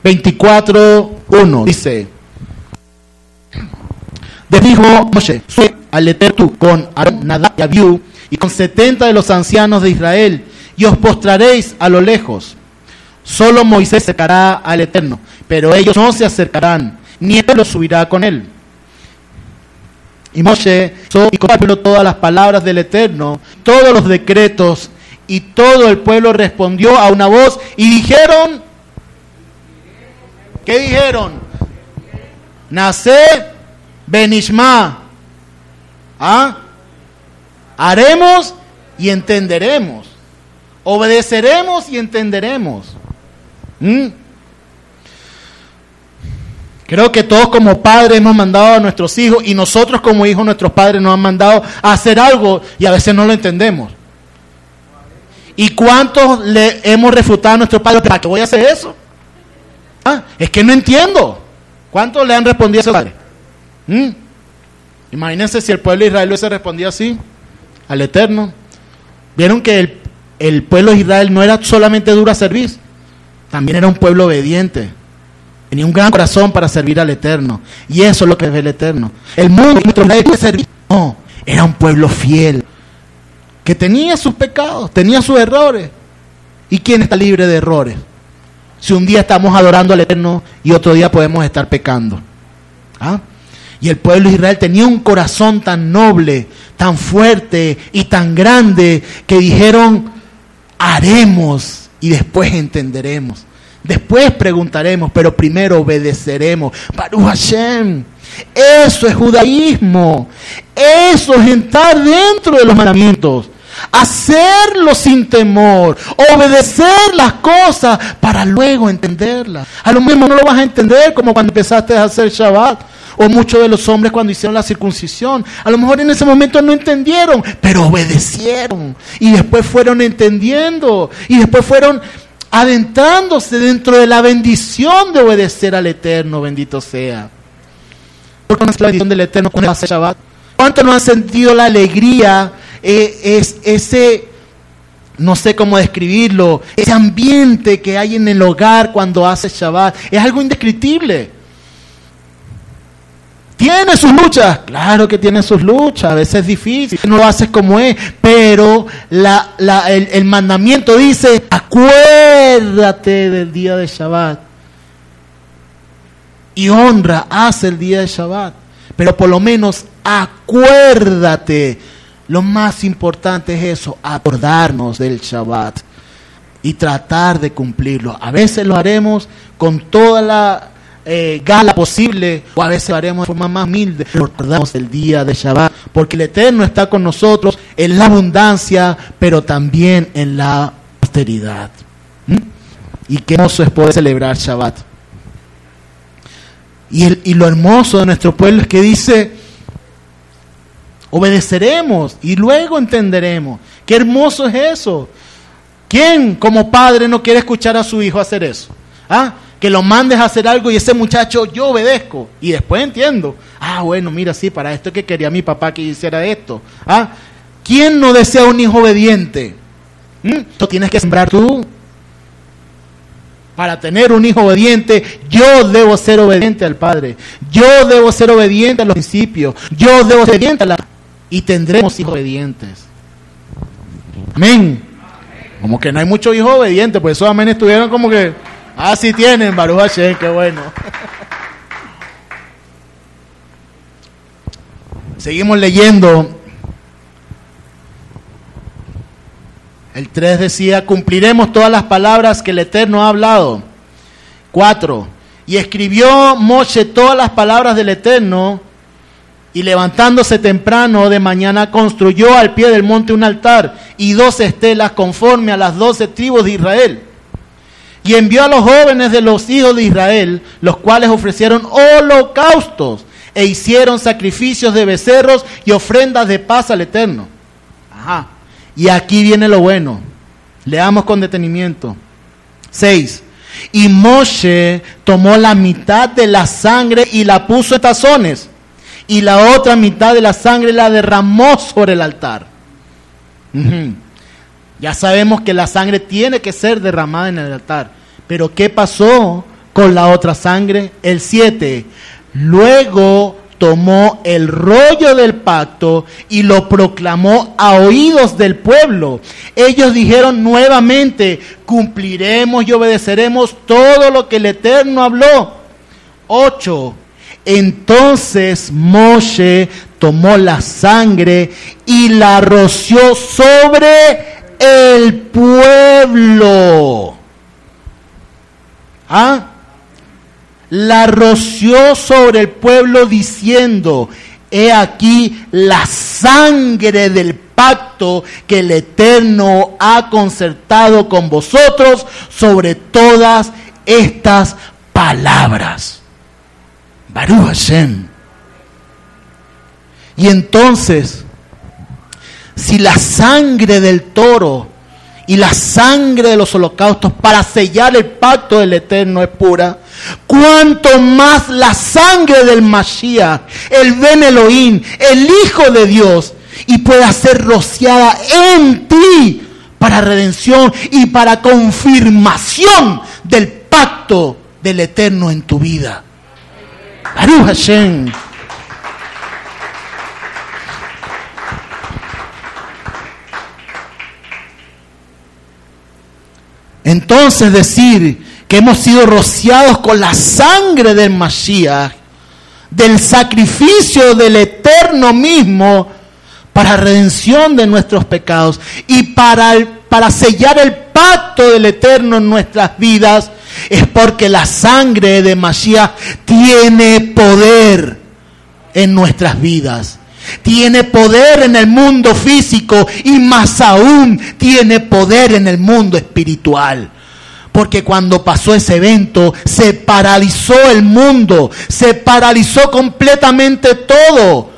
24.1 dice. Dijo Moshe, soy al Eterno con Aarón, Nadab y Abiú y con setenta de los ancianos de Israel y os postraréis a lo lejos Solo Moisés se acercará al Eterno, pero ellos no se acercarán, ni él lo subirá con él. Y Moshe y compartió todas las palabras del Eterno, todos los decretos, y todo el pueblo respondió a una voz y dijeron, ¿qué dijeron? Nace Benishma. ¿Ah? Haremos y entenderemos. Obedeceremos y entenderemos. ¿Mm? Creo que todos como padres hemos mandado a nuestros hijos y nosotros como hijos nuestros padres nos han mandado a hacer algo y a veces no lo entendemos. ¿Y cuántos le hemos refutado a nuestros padres? ¿Para qué voy a hacer eso? Ah, es que no entiendo. ¿Cuántos le han respondido a ese padre? ¿Mm? Imagínense si el pueblo de Israel hubiese respondido así al Eterno. Vieron que el, el pueblo de Israel no era solamente duro a servir, también era un pueblo obediente. Tenía un gran corazón para servir al Eterno. Y eso es lo que ve el Eterno. El mundo No, era un pueblo fiel. Que tenía sus pecados, tenía sus errores. ¿Y quién está libre de errores? Si un día estamos adorando al Eterno y otro día podemos estar pecando. ¿Ah? Y el pueblo de Israel tenía un corazón tan noble, tan fuerte y tan grande que dijeron, haremos y después entenderemos. Después preguntaremos, pero primero obedeceremos. Baruch Hashem. Eso es judaísmo. Eso es entrar dentro de los mandamientos. Hacerlo sin temor. Obedecer las cosas para luego entenderlas. A lo mismo no lo vas a entender como cuando empezaste a hacer Shabbat. O muchos de los hombres cuando hicieron la circuncisión. A lo mejor en ese momento no entendieron, pero obedecieron. Y después fueron entendiendo. Y después fueron adentrándose dentro de la bendición de obedecer al Eterno, bendito sea. ¿Por la bendición del Eterno cuando Shabbat? ¿Cuánto no han sentido la alegría, eh, es, ese, no sé cómo describirlo, ese ambiente que hay en el hogar cuando hace Shabbat? Es algo indescriptible. Tiene sus luchas, claro que tiene sus luchas, a veces es difícil, no lo haces como es, pero el, el, mandamiento dice, acuérdate del día de Shabbat. Y honra, haz el día de Shabbat, pero por lo menos acuérdate. Lo más importante es eso, acordarnos del Shabbat y tratar de cumplirlo. A veces lo haremos con toda la eh, gala posible, o a veces lo haremos de forma más humilde, recordamos el día de Shabbat, porque el Eterno está con nosotros en la abundancia, pero también en la austeridad. ¿Mm? Y qué hermoso es poder celebrar Shabbat. Y, el, y lo hermoso de nuestro pueblo es que dice, obedeceremos y luego entenderemos. Qué hermoso es eso. ¿Quién como padre no quiere escuchar a su hijo hacer eso? ¿Ah? Que lo mandes a hacer algo y ese muchacho yo obedezco y después entiendo. Ah, bueno, mira, sí, para esto que quería mi papá que hiciera esto. Ah, ¿quién no desea un hijo obediente? ¿Mm? Esto tienes que sembrar tú. Para tener un hijo obediente, yo debo ser obediente al Padre. Yo debo ser obediente a los principios. Yo debo ser obediente a la... Y tendremos hijos obedientes. Amén. Como que no hay muchos hijos obedientes, pues esos amén estuvieron como que... Ah, sí tienen, Baruch Hashem, qué bueno. Seguimos leyendo. El 3 decía, cumpliremos todas las palabras que el Eterno ha hablado. 4. Y escribió Moshe todas las palabras del Eterno y levantándose temprano de mañana construyó al pie del monte un altar y dos estelas conforme a las doce tribus de Israel y envió a los jóvenes de los hijos de Israel, los cuales ofrecieron holocaustos e hicieron sacrificios de becerros y ofrendas de paz al Eterno. Ajá. Y aquí viene lo bueno. Leamos con detenimiento. 6. Y Moshe tomó la mitad de la sangre y la puso en tazones, y la otra mitad de la sangre la derramó sobre el altar. Ya sabemos que la sangre tiene que ser derramada en el altar. Pero ¿qué pasó con la otra sangre? El 7. Luego tomó el rollo del pacto y lo proclamó a oídos del pueblo. Ellos dijeron nuevamente, cumpliremos y obedeceremos todo lo que el Eterno habló. 8. Entonces Moshe tomó la sangre y la roció sobre el pueblo. ¿Ah? La roció sobre el pueblo diciendo, he aquí la sangre del pacto que el Eterno ha concertado con vosotros sobre todas estas palabras. Baruch Hashem. Y entonces, si la sangre del toro y la sangre de los holocaustos para sellar el pacto del Eterno es pura, cuanto más la sangre del Mashiach, el Ben Elohim, el Hijo de Dios, y pueda ser rociada en ti para redención y para confirmación del pacto del Eterno en tu vida. Baruch Hashem. Entonces decir que hemos sido rociados con la sangre del Mashiach, del sacrificio del eterno mismo, para redención de nuestros pecados y para, para sellar el pacto del eterno en nuestras vidas, es porque la sangre de Mashiach tiene poder en nuestras vidas. Tiene poder en el mundo físico y más aún tiene poder en el mundo espiritual. Porque cuando pasó ese evento se paralizó el mundo, se paralizó completamente todo.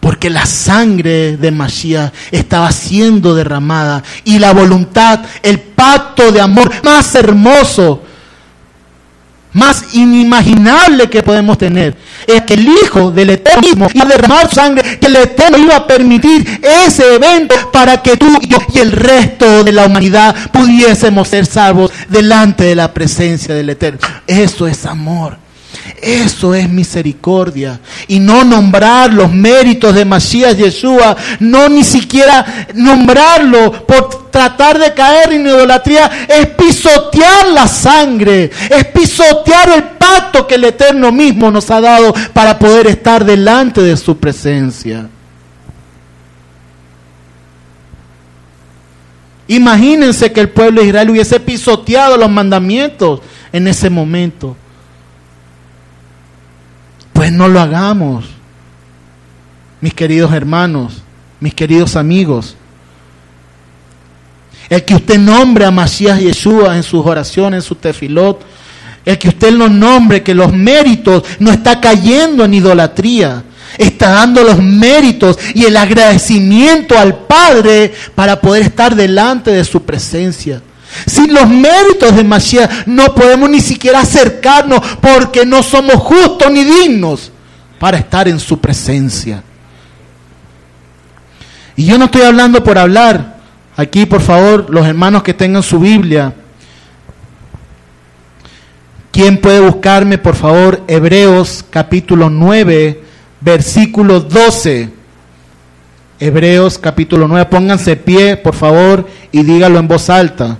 Porque la sangre de Mashiach estaba siendo derramada y la voluntad, el pacto de amor más hermoso más inimaginable que podemos tener es que el Hijo del Eterno iba a derramar sangre, que el Eterno iba a permitir ese evento para que tú y yo y el resto de la humanidad pudiésemos ser salvos delante de la presencia del Eterno. Eso es amor. Eso es misericordia. Y no nombrar los méritos de Masías Yeshua, no ni siquiera nombrarlo por tratar de caer en idolatría, es pisotear la sangre, es pisotear el pacto que el Eterno mismo nos ha dado para poder estar delante de su presencia. Imagínense que el pueblo de Israel hubiese pisoteado los mandamientos en ese momento. Pues no lo hagamos, mis queridos hermanos, mis queridos amigos. El que usted nombre a Masías Yeshua en sus oraciones, en su tefilot, el que usted lo nombre, que los méritos no está cayendo en idolatría, está dando los méritos y el agradecimiento al Padre para poder estar delante de su presencia. Sin los méritos de Mashiach no podemos ni siquiera acercarnos porque no somos justos ni dignos para estar en su presencia. Y yo no estoy hablando por hablar. Aquí, por favor, los hermanos que tengan su Biblia. ¿Quién puede buscarme, por favor, Hebreos capítulo 9, versículo 12? Hebreos capítulo 9, pónganse pie, por favor, y dígalo en voz alta.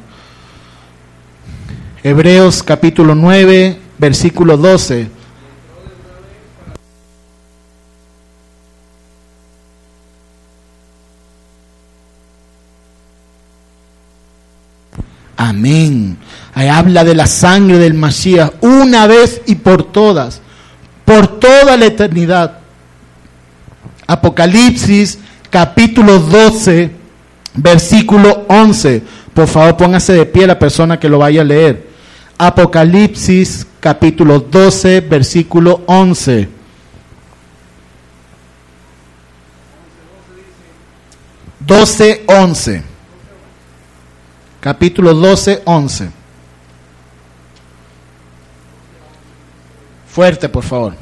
Hebreos capítulo 9, versículo 12. Amén. Ahí habla de la sangre del Mashiach una vez y por todas, por toda la eternidad. Apocalipsis capítulo 12, versículo 11. Por favor, póngase de pie la persona que lo vaya a leer. Apocalipsis capítulo 12, versículo 11. Doce, once. Capítulo 12, 11. Fuerte, por favor.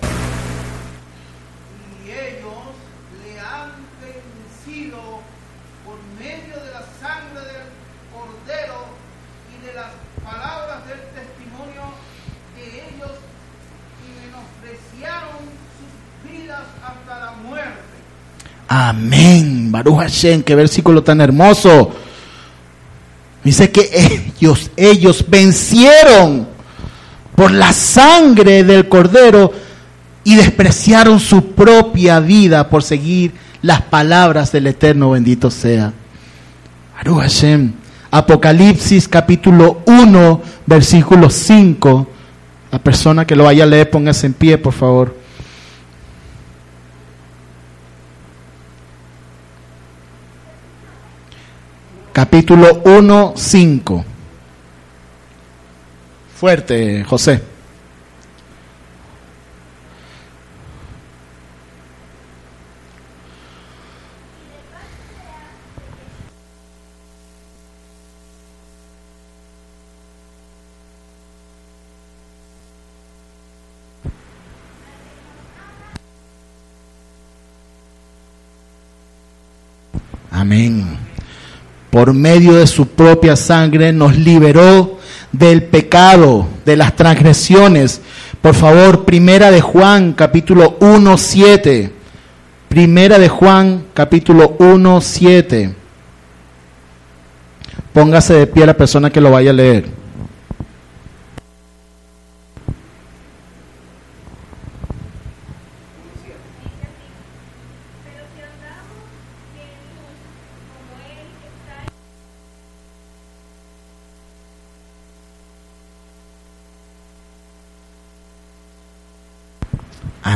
Amén. Baruch Hashem, qué versículo tan hermoso. Dice que ellos, ellos vencieron por la sangre del cordero y despreciaron su propia vida por seguir las palabras del Eterno, bendito sea. Baruch Hashem. Apocalipsis capítulo 1, versículo 5. La persona que lo vaya a leer, póngase en pie, por favor. capítulo 1, 5. Fuerte, José. Amén. Por medio de su propia sangre nos liberó del pecado, de las transgresiones. Por favor, primera de Juan, capítulo 1, 7. Primera de Juan, capítulo 1, 7. Póngase de pie la persona que lo vaya a leer.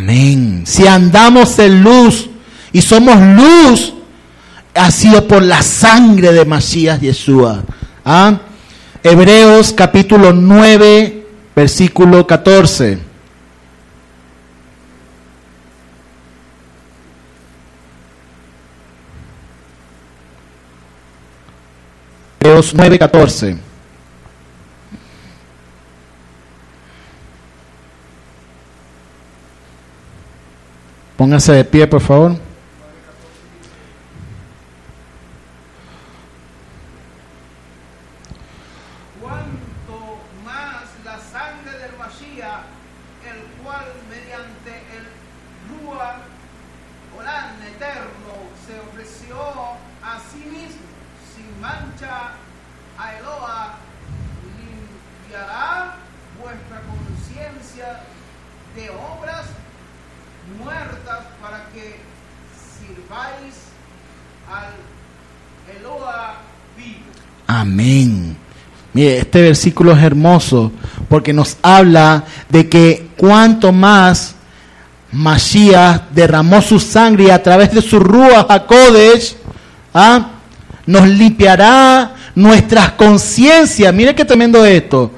Amén. Si andamos en luz y somos luz, ha sido por la sangre de Masías Yeshua. ¿Ah? Hebreos capítulo 9, versículo 14. Hebreos 9, 14. Póngase de pie, por favor. Amén. Mire, este versículo es hermoso porque nos habla de que cuanto más Mashiach derramó su sangre a través de su rúa a Kodesh, ¿ah? nos limpiará nuestras conciencias. Mire qué tremendo esto.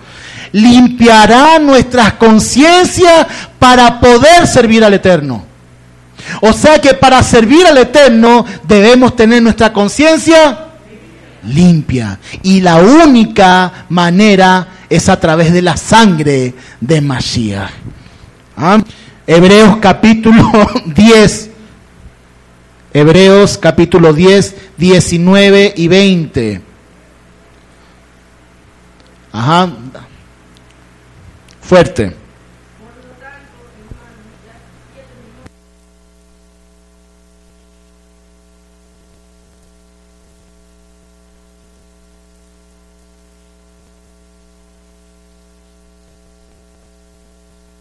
Limpiará nuestras conciencias para poder servir al Eterno. O sea que para servir al Eterno debemos tener nuestra conciencia limpia. Y la única manera es a través de la sangre de Mashiach. ¿Ah? Hebreos capítulo <laughs> 10. Hebreos capítulo 10, 19 y 20. Ajá. Fuerte.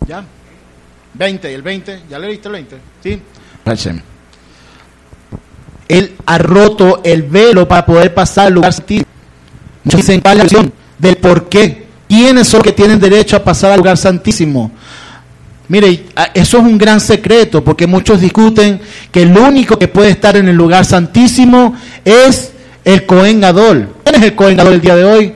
¿Ya? 20, el 20, ¿ya le viste el 20? ¿Sí? Él ha roto el velo para poder pasar al lugar santísimo. Muchos dicen, ¿cuál es la del por qué? ¿Quiénes son los que tienen derecho a pasar al lugar santísimo? Mire, eso es un gran secreto, porque muchos discuten que el único que puede estar en el lugar santísimo es el Cohen Gadol. ¿Quién es el Cohen Gadol el día de hoy?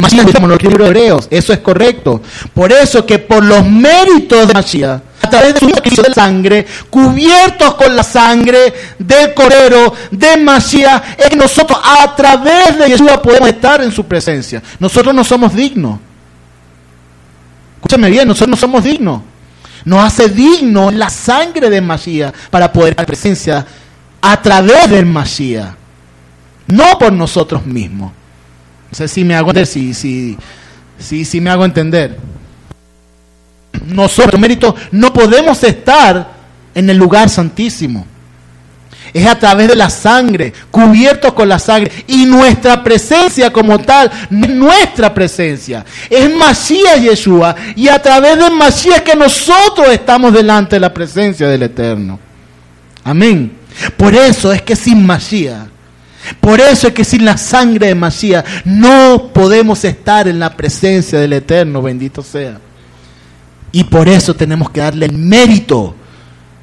Mashiach como los libros hebreos, eso es correcto. Por eso que por los méritos de Mashiach, a través de su sacrificio de sangre, cubiertos con la sangre del Cordero de Mashiach, es que nosotros a través de Yeshua podemos estar en su presencia. Nosotros no somos dignos. Escúchame bien, nosotros no somos dignos. Nos hace dignos la sangre de Mashiach para poder estar en presencia a través del Mashiach. No por nosotros mismos. No sé si me hago entender, si, si, si, me hago entender. Nosotros, mérito, no podemos estar en el lugar santísimo. Es a través de la sangre, cubiertos con la sangre. Y nuestra presencia como tal, nuestra presencia, es Masías Yeshua. Y a través de Masías que nosotros estamos delante de la presencia del Eterno. Amén. Por eso es que sin Masías por eso es que sin la sangre de Masías no podemos estar en la presencia del Eterno, bendito sea. Y por eso tenemos que darle el mérito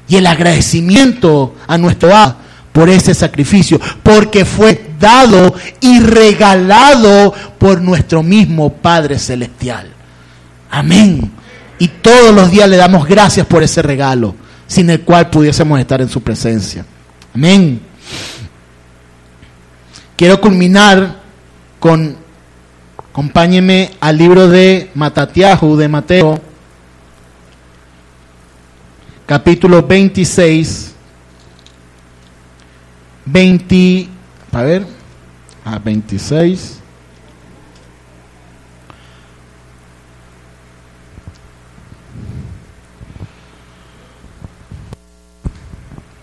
y el agradecimiento a nuestro A por ese sacrificio, porque fue dado y regalado por nuestro mismo Padre Celestial. Amén. Y todos los días le damos gracias por ese regalo, sin el cual pudiésemos estar en su presencia. Amén. Quiero culminar con, acompáñeme al libro de Matatiahu, de Mateo, capítulo 26, 20, a ver, a 26.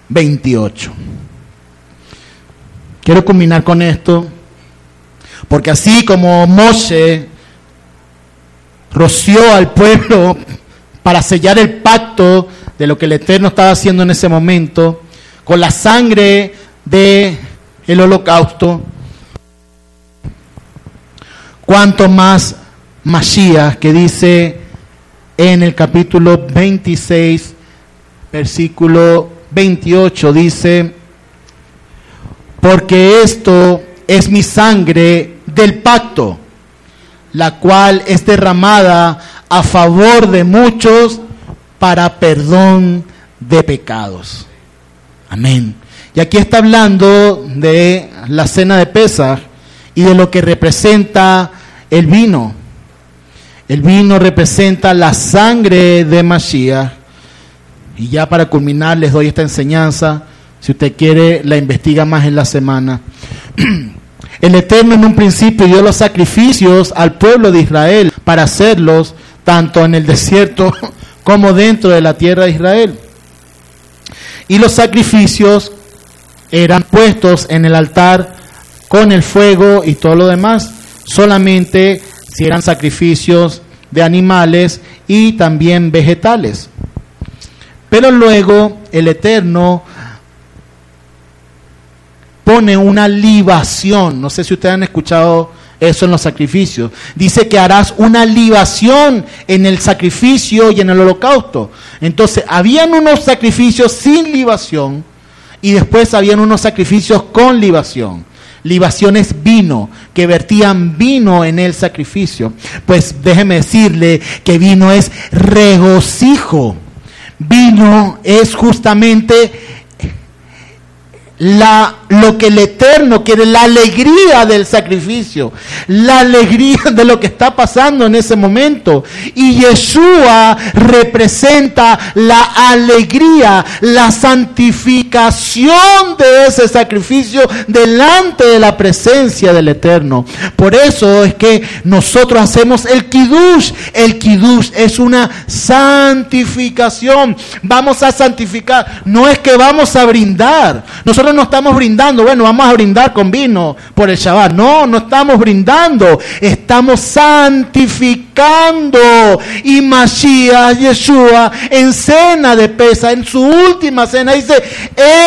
Veintiocho. Quiero culminar con esto, porque así como Moshe roció al pueblo <laughs> para sellar el pacto de lo que el Eterno estaba haciendo en ese momento, con la sangre de holocausto, cuanto más Mashiach, que dice en el capítulo 26, versículo 28, dice, porque esto es mi sangre del pacto, la cual es derramada a favor de muchos para perdón de pecados. Amén. Y aquí está hablando de la cena de Pesach y de lo que representa el vino. El vino representa la sangre de Mashiach. Y ya para culminar les doy esta enseñanza si usted quiere, la investiga más en la semana. <clears throat> El Eterno en un principio dio los sacrificios al pueblo de Israel para hacerlos tanto en el desierto <laughs> como dentro de la tierra de Israel. Y los sacrificios eran puestos en el altar con el fuego y todo lo demás, solamente si eran sacrificios de animales y también vegetales. Pero luego el Eterno pone una libación. No sé si ustedes han escuchado eso en los sacrificios. Dice que harás una libación en el sacrificio y en el holocausto. Entonces, habían unos sacrificios sin libación y después habían unos sacrificios con libación. Libación es vino, que vertían vino en el sacrificio. Pues déjeme decirle que vino es regocijo. Vino es justamente la, lo que el Eterno quiere, la alegría del sacrificio, la alegría de lo que está pasando en ese momento. Y Yeshua representa la alegría, la santificación de ese sacrificio delante de la presencia del Eterno. Por eso es que nosotros hacemos el Kiddush. El Kiddush es una santificación. Vamos a santificar. No es que vamos a brindar. Nosotros no estamos brindando, bueno, vamos a brindar con vino por el Shabbat. No, no estamos brindando, estamos santificando. Y Mashiach, Yeshua, en cena de pesa, en su última cena, dice,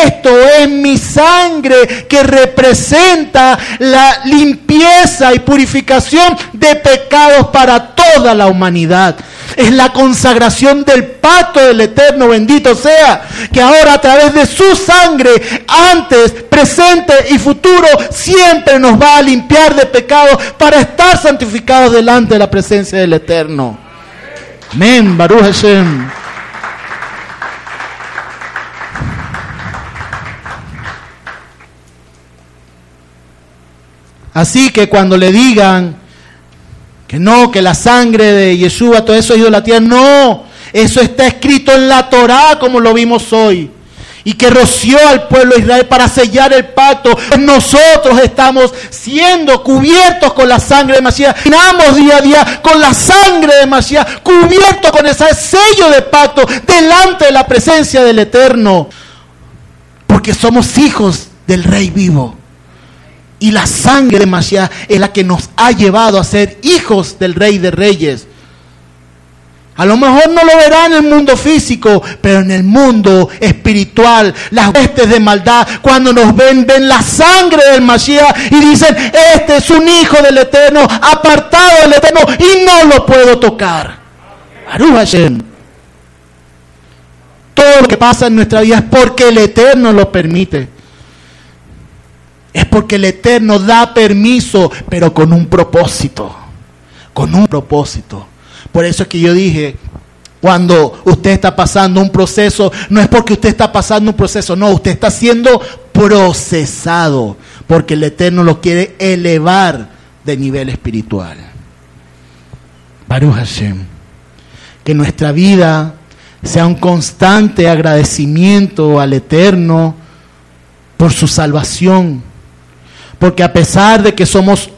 esto es mi sangre que representa la limpieza y purificación de pecados para toda la humanidad es la consagración del pacto del Eterno, bendito sea, que ahora a través de su sangre, antes, presente y futuro, siempre nos va a limpiar de pecado para estar santificados delante de la presencia del Eterno. Amén. Así que cuando le digan, que no, que la sangre de Yeshua, todo eso es idolatría. No, eso está escrito en la Torá como lo vimos hoy. Y que roció al pueblo de Israel para sellar el pacto. Nosotros estamos siendo cubiertos con la sangre de Masías. Caminamos día a día con la sangre de Masías, cubiertos con ese sello de pacto delante de la presencia del Eterno. Porque somos hijos del Rey vivo. Y la sangre de Mashiach es la que nos ha llevado a ser hijos del Rey de Reyes. A lo mejor no lo verá en el mundo físico, pero en el mundo espiritual, las huestes de maldad, cuando nos ven, ven la sangre del Mashiach y dicen, este es un hijo del Eterno, apartado del Eterno y no lo puedo tocar. Todo lo que pasa en nuestra vida es porque el Eterno lo permite. Es porque el Eterno da permiso, pero con un propósito. Con un propósito. Por eso es que yo dije, cuando usted está pasando un proceso, no es porque usted está pasando un proceso, no, usted está siendo procesado, porque el Eterno lo quiere elevar de nivel espiritual. Baruch Hashem, que nuestra vida sea un constante agradecimiento al Eterno por su salvación. Porque a pesar de que somos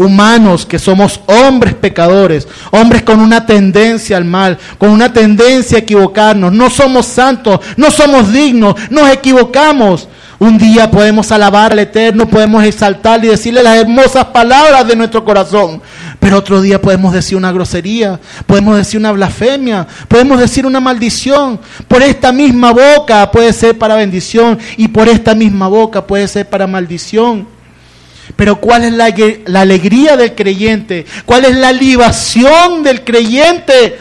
humanos, que somos hombres pecadores, hombres con una tendencia al mal, con una tendencia a equivocarnos, no somos santos, no somos dignos, nos equivocamos. Un día podemos alabar al Eterno, podemos exaltarle y decirle las hermosas palabras de nuestro corazón. Pero otro día podemos decir una grosería, podemos decir una blasfemia, podemos decir una maldición. Por esta misma boca puede ser para bendición y por esta misma boca puede ser para maldición. Pero ¿cuál es la, la alegría del creyente? ¿Cuál es la libación del creyente?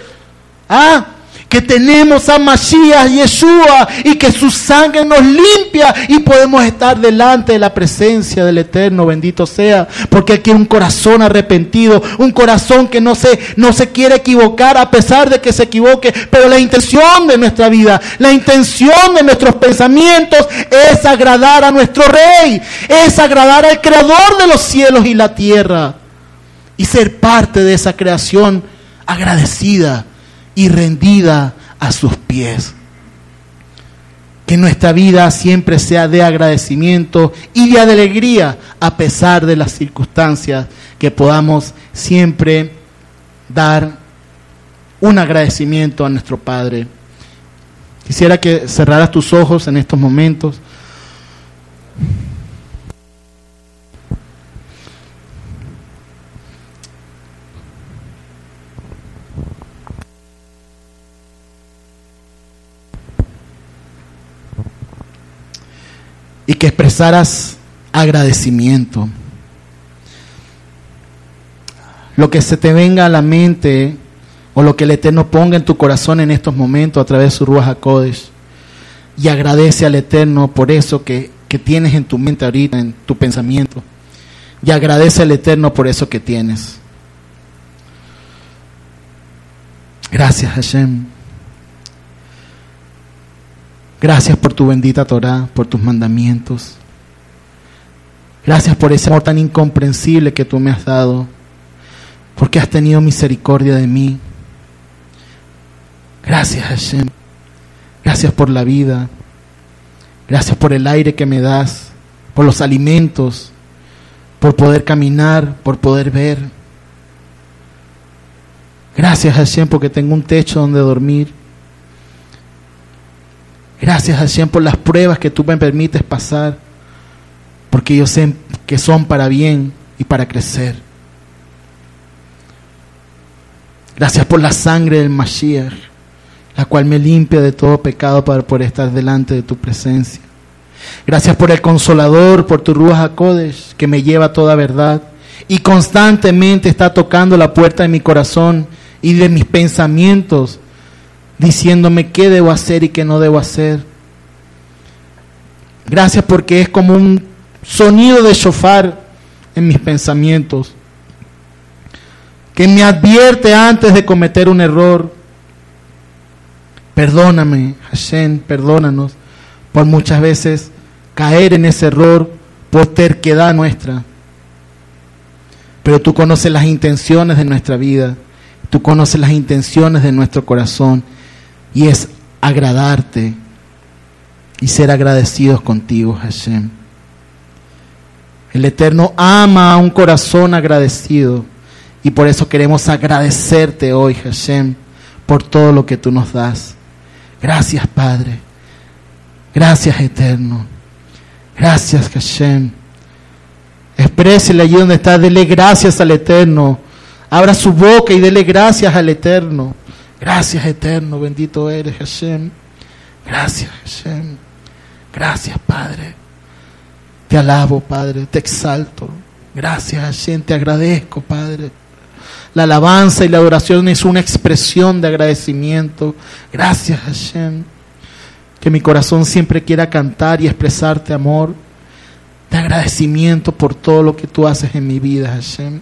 Ah, que tenemos a Masías Yeshua y que su sangre nos limpia y podemos estar delante de la presencia del Eterno, bendito sea, porque aquí hay un corazón arrepentido, un corazón que no se, no se quiere equivocar a pesar de que se equivoque, pero la intención de nuestra vida, la intención de nuestros pensamientos es agradar a nuestro Rey, es agradar al Creador de los cielos y la tierra y ser parte de esa creación agradecida y rendida a sus pies. Que nuestra vida siempre sea de agradecimiento y de alegría a pesar de las circunstancias, que podamos siempre dar un agradecimiento a nuestro Padre. Quisiera que cerraras tus ojos en estos momentos. Y que expresaras agradecimiento. Lo que se te venga a la mente o lo que el Eterno ponga en tu corazón en estos momentos a través de su Ruach HaKodesh y agradece al Eterno por eso que, que tienes en tu mente ahorita, en tu pensamiento. Y agradece al Eterno por eso que tienes. Gracias, Hashem. Gracias por tu bendita Torah, por tus mandamientos. Gracias por ese amor tan incomprensible que tú me has dado, porque has tenido misericordia de mí. Gracias Hashem. Gracias por la vida. Gracias por el aire que me das, por los alimentos, por poder caminar, por poder ver. Gracias Hashem porque tengo un techo donde dormir. Gracias, Hashem, por las pruebas que tú me permites pasar, porque yo sé que son para bien y para crecer. Gracias por la sangre del Mashiach, la cual me limpia de todo pecado para poder estar delante de tu presencia. Gracias por el consolador, por tu Ruach HaKodesh, que me lleva a toda verdad y constantemente está tocando la puerta de mi corazón y de mis pensamientos diciéndome qué debo hacer y qué no debo hacer. Gracias porque es como un sonido de shofar en mis pensamientos, que me advierte antes de cometer un error. Perdóname, Hashem, perdónanos por muchas veces caer en ese error por terquedad nuestra. Pero tú conoces las intenciones de nuestra vida, tú conoces las intenciones de nuestro corazón y es agradarte y ser agradecidos contigo, Hashem. El Eterno ama a un corazón agradecido y por eso queremos agradecerte hoy, Hashem, por todo lo que tú nos das. Gracias, Padre. Gracias, Eterno. Gracias, Hashem. Exprésele allí donde está, dele gracias al Eterno. Abra su boca y dele gracias al Eterno. Gracias eterno, bendito eres Hashem. Gracias Hashem. Gracias Padre. Te alabo Padre, te exalto. Gracias Hashem, te agradezco Padre. La alabanza y la adoración es una expresión de agradecimiento. Gracias Hashem. Que mi corazón siempre quiera cantar y expresarte amor, de agradecimiento por todo lo que tú haces en mi vida Hashem.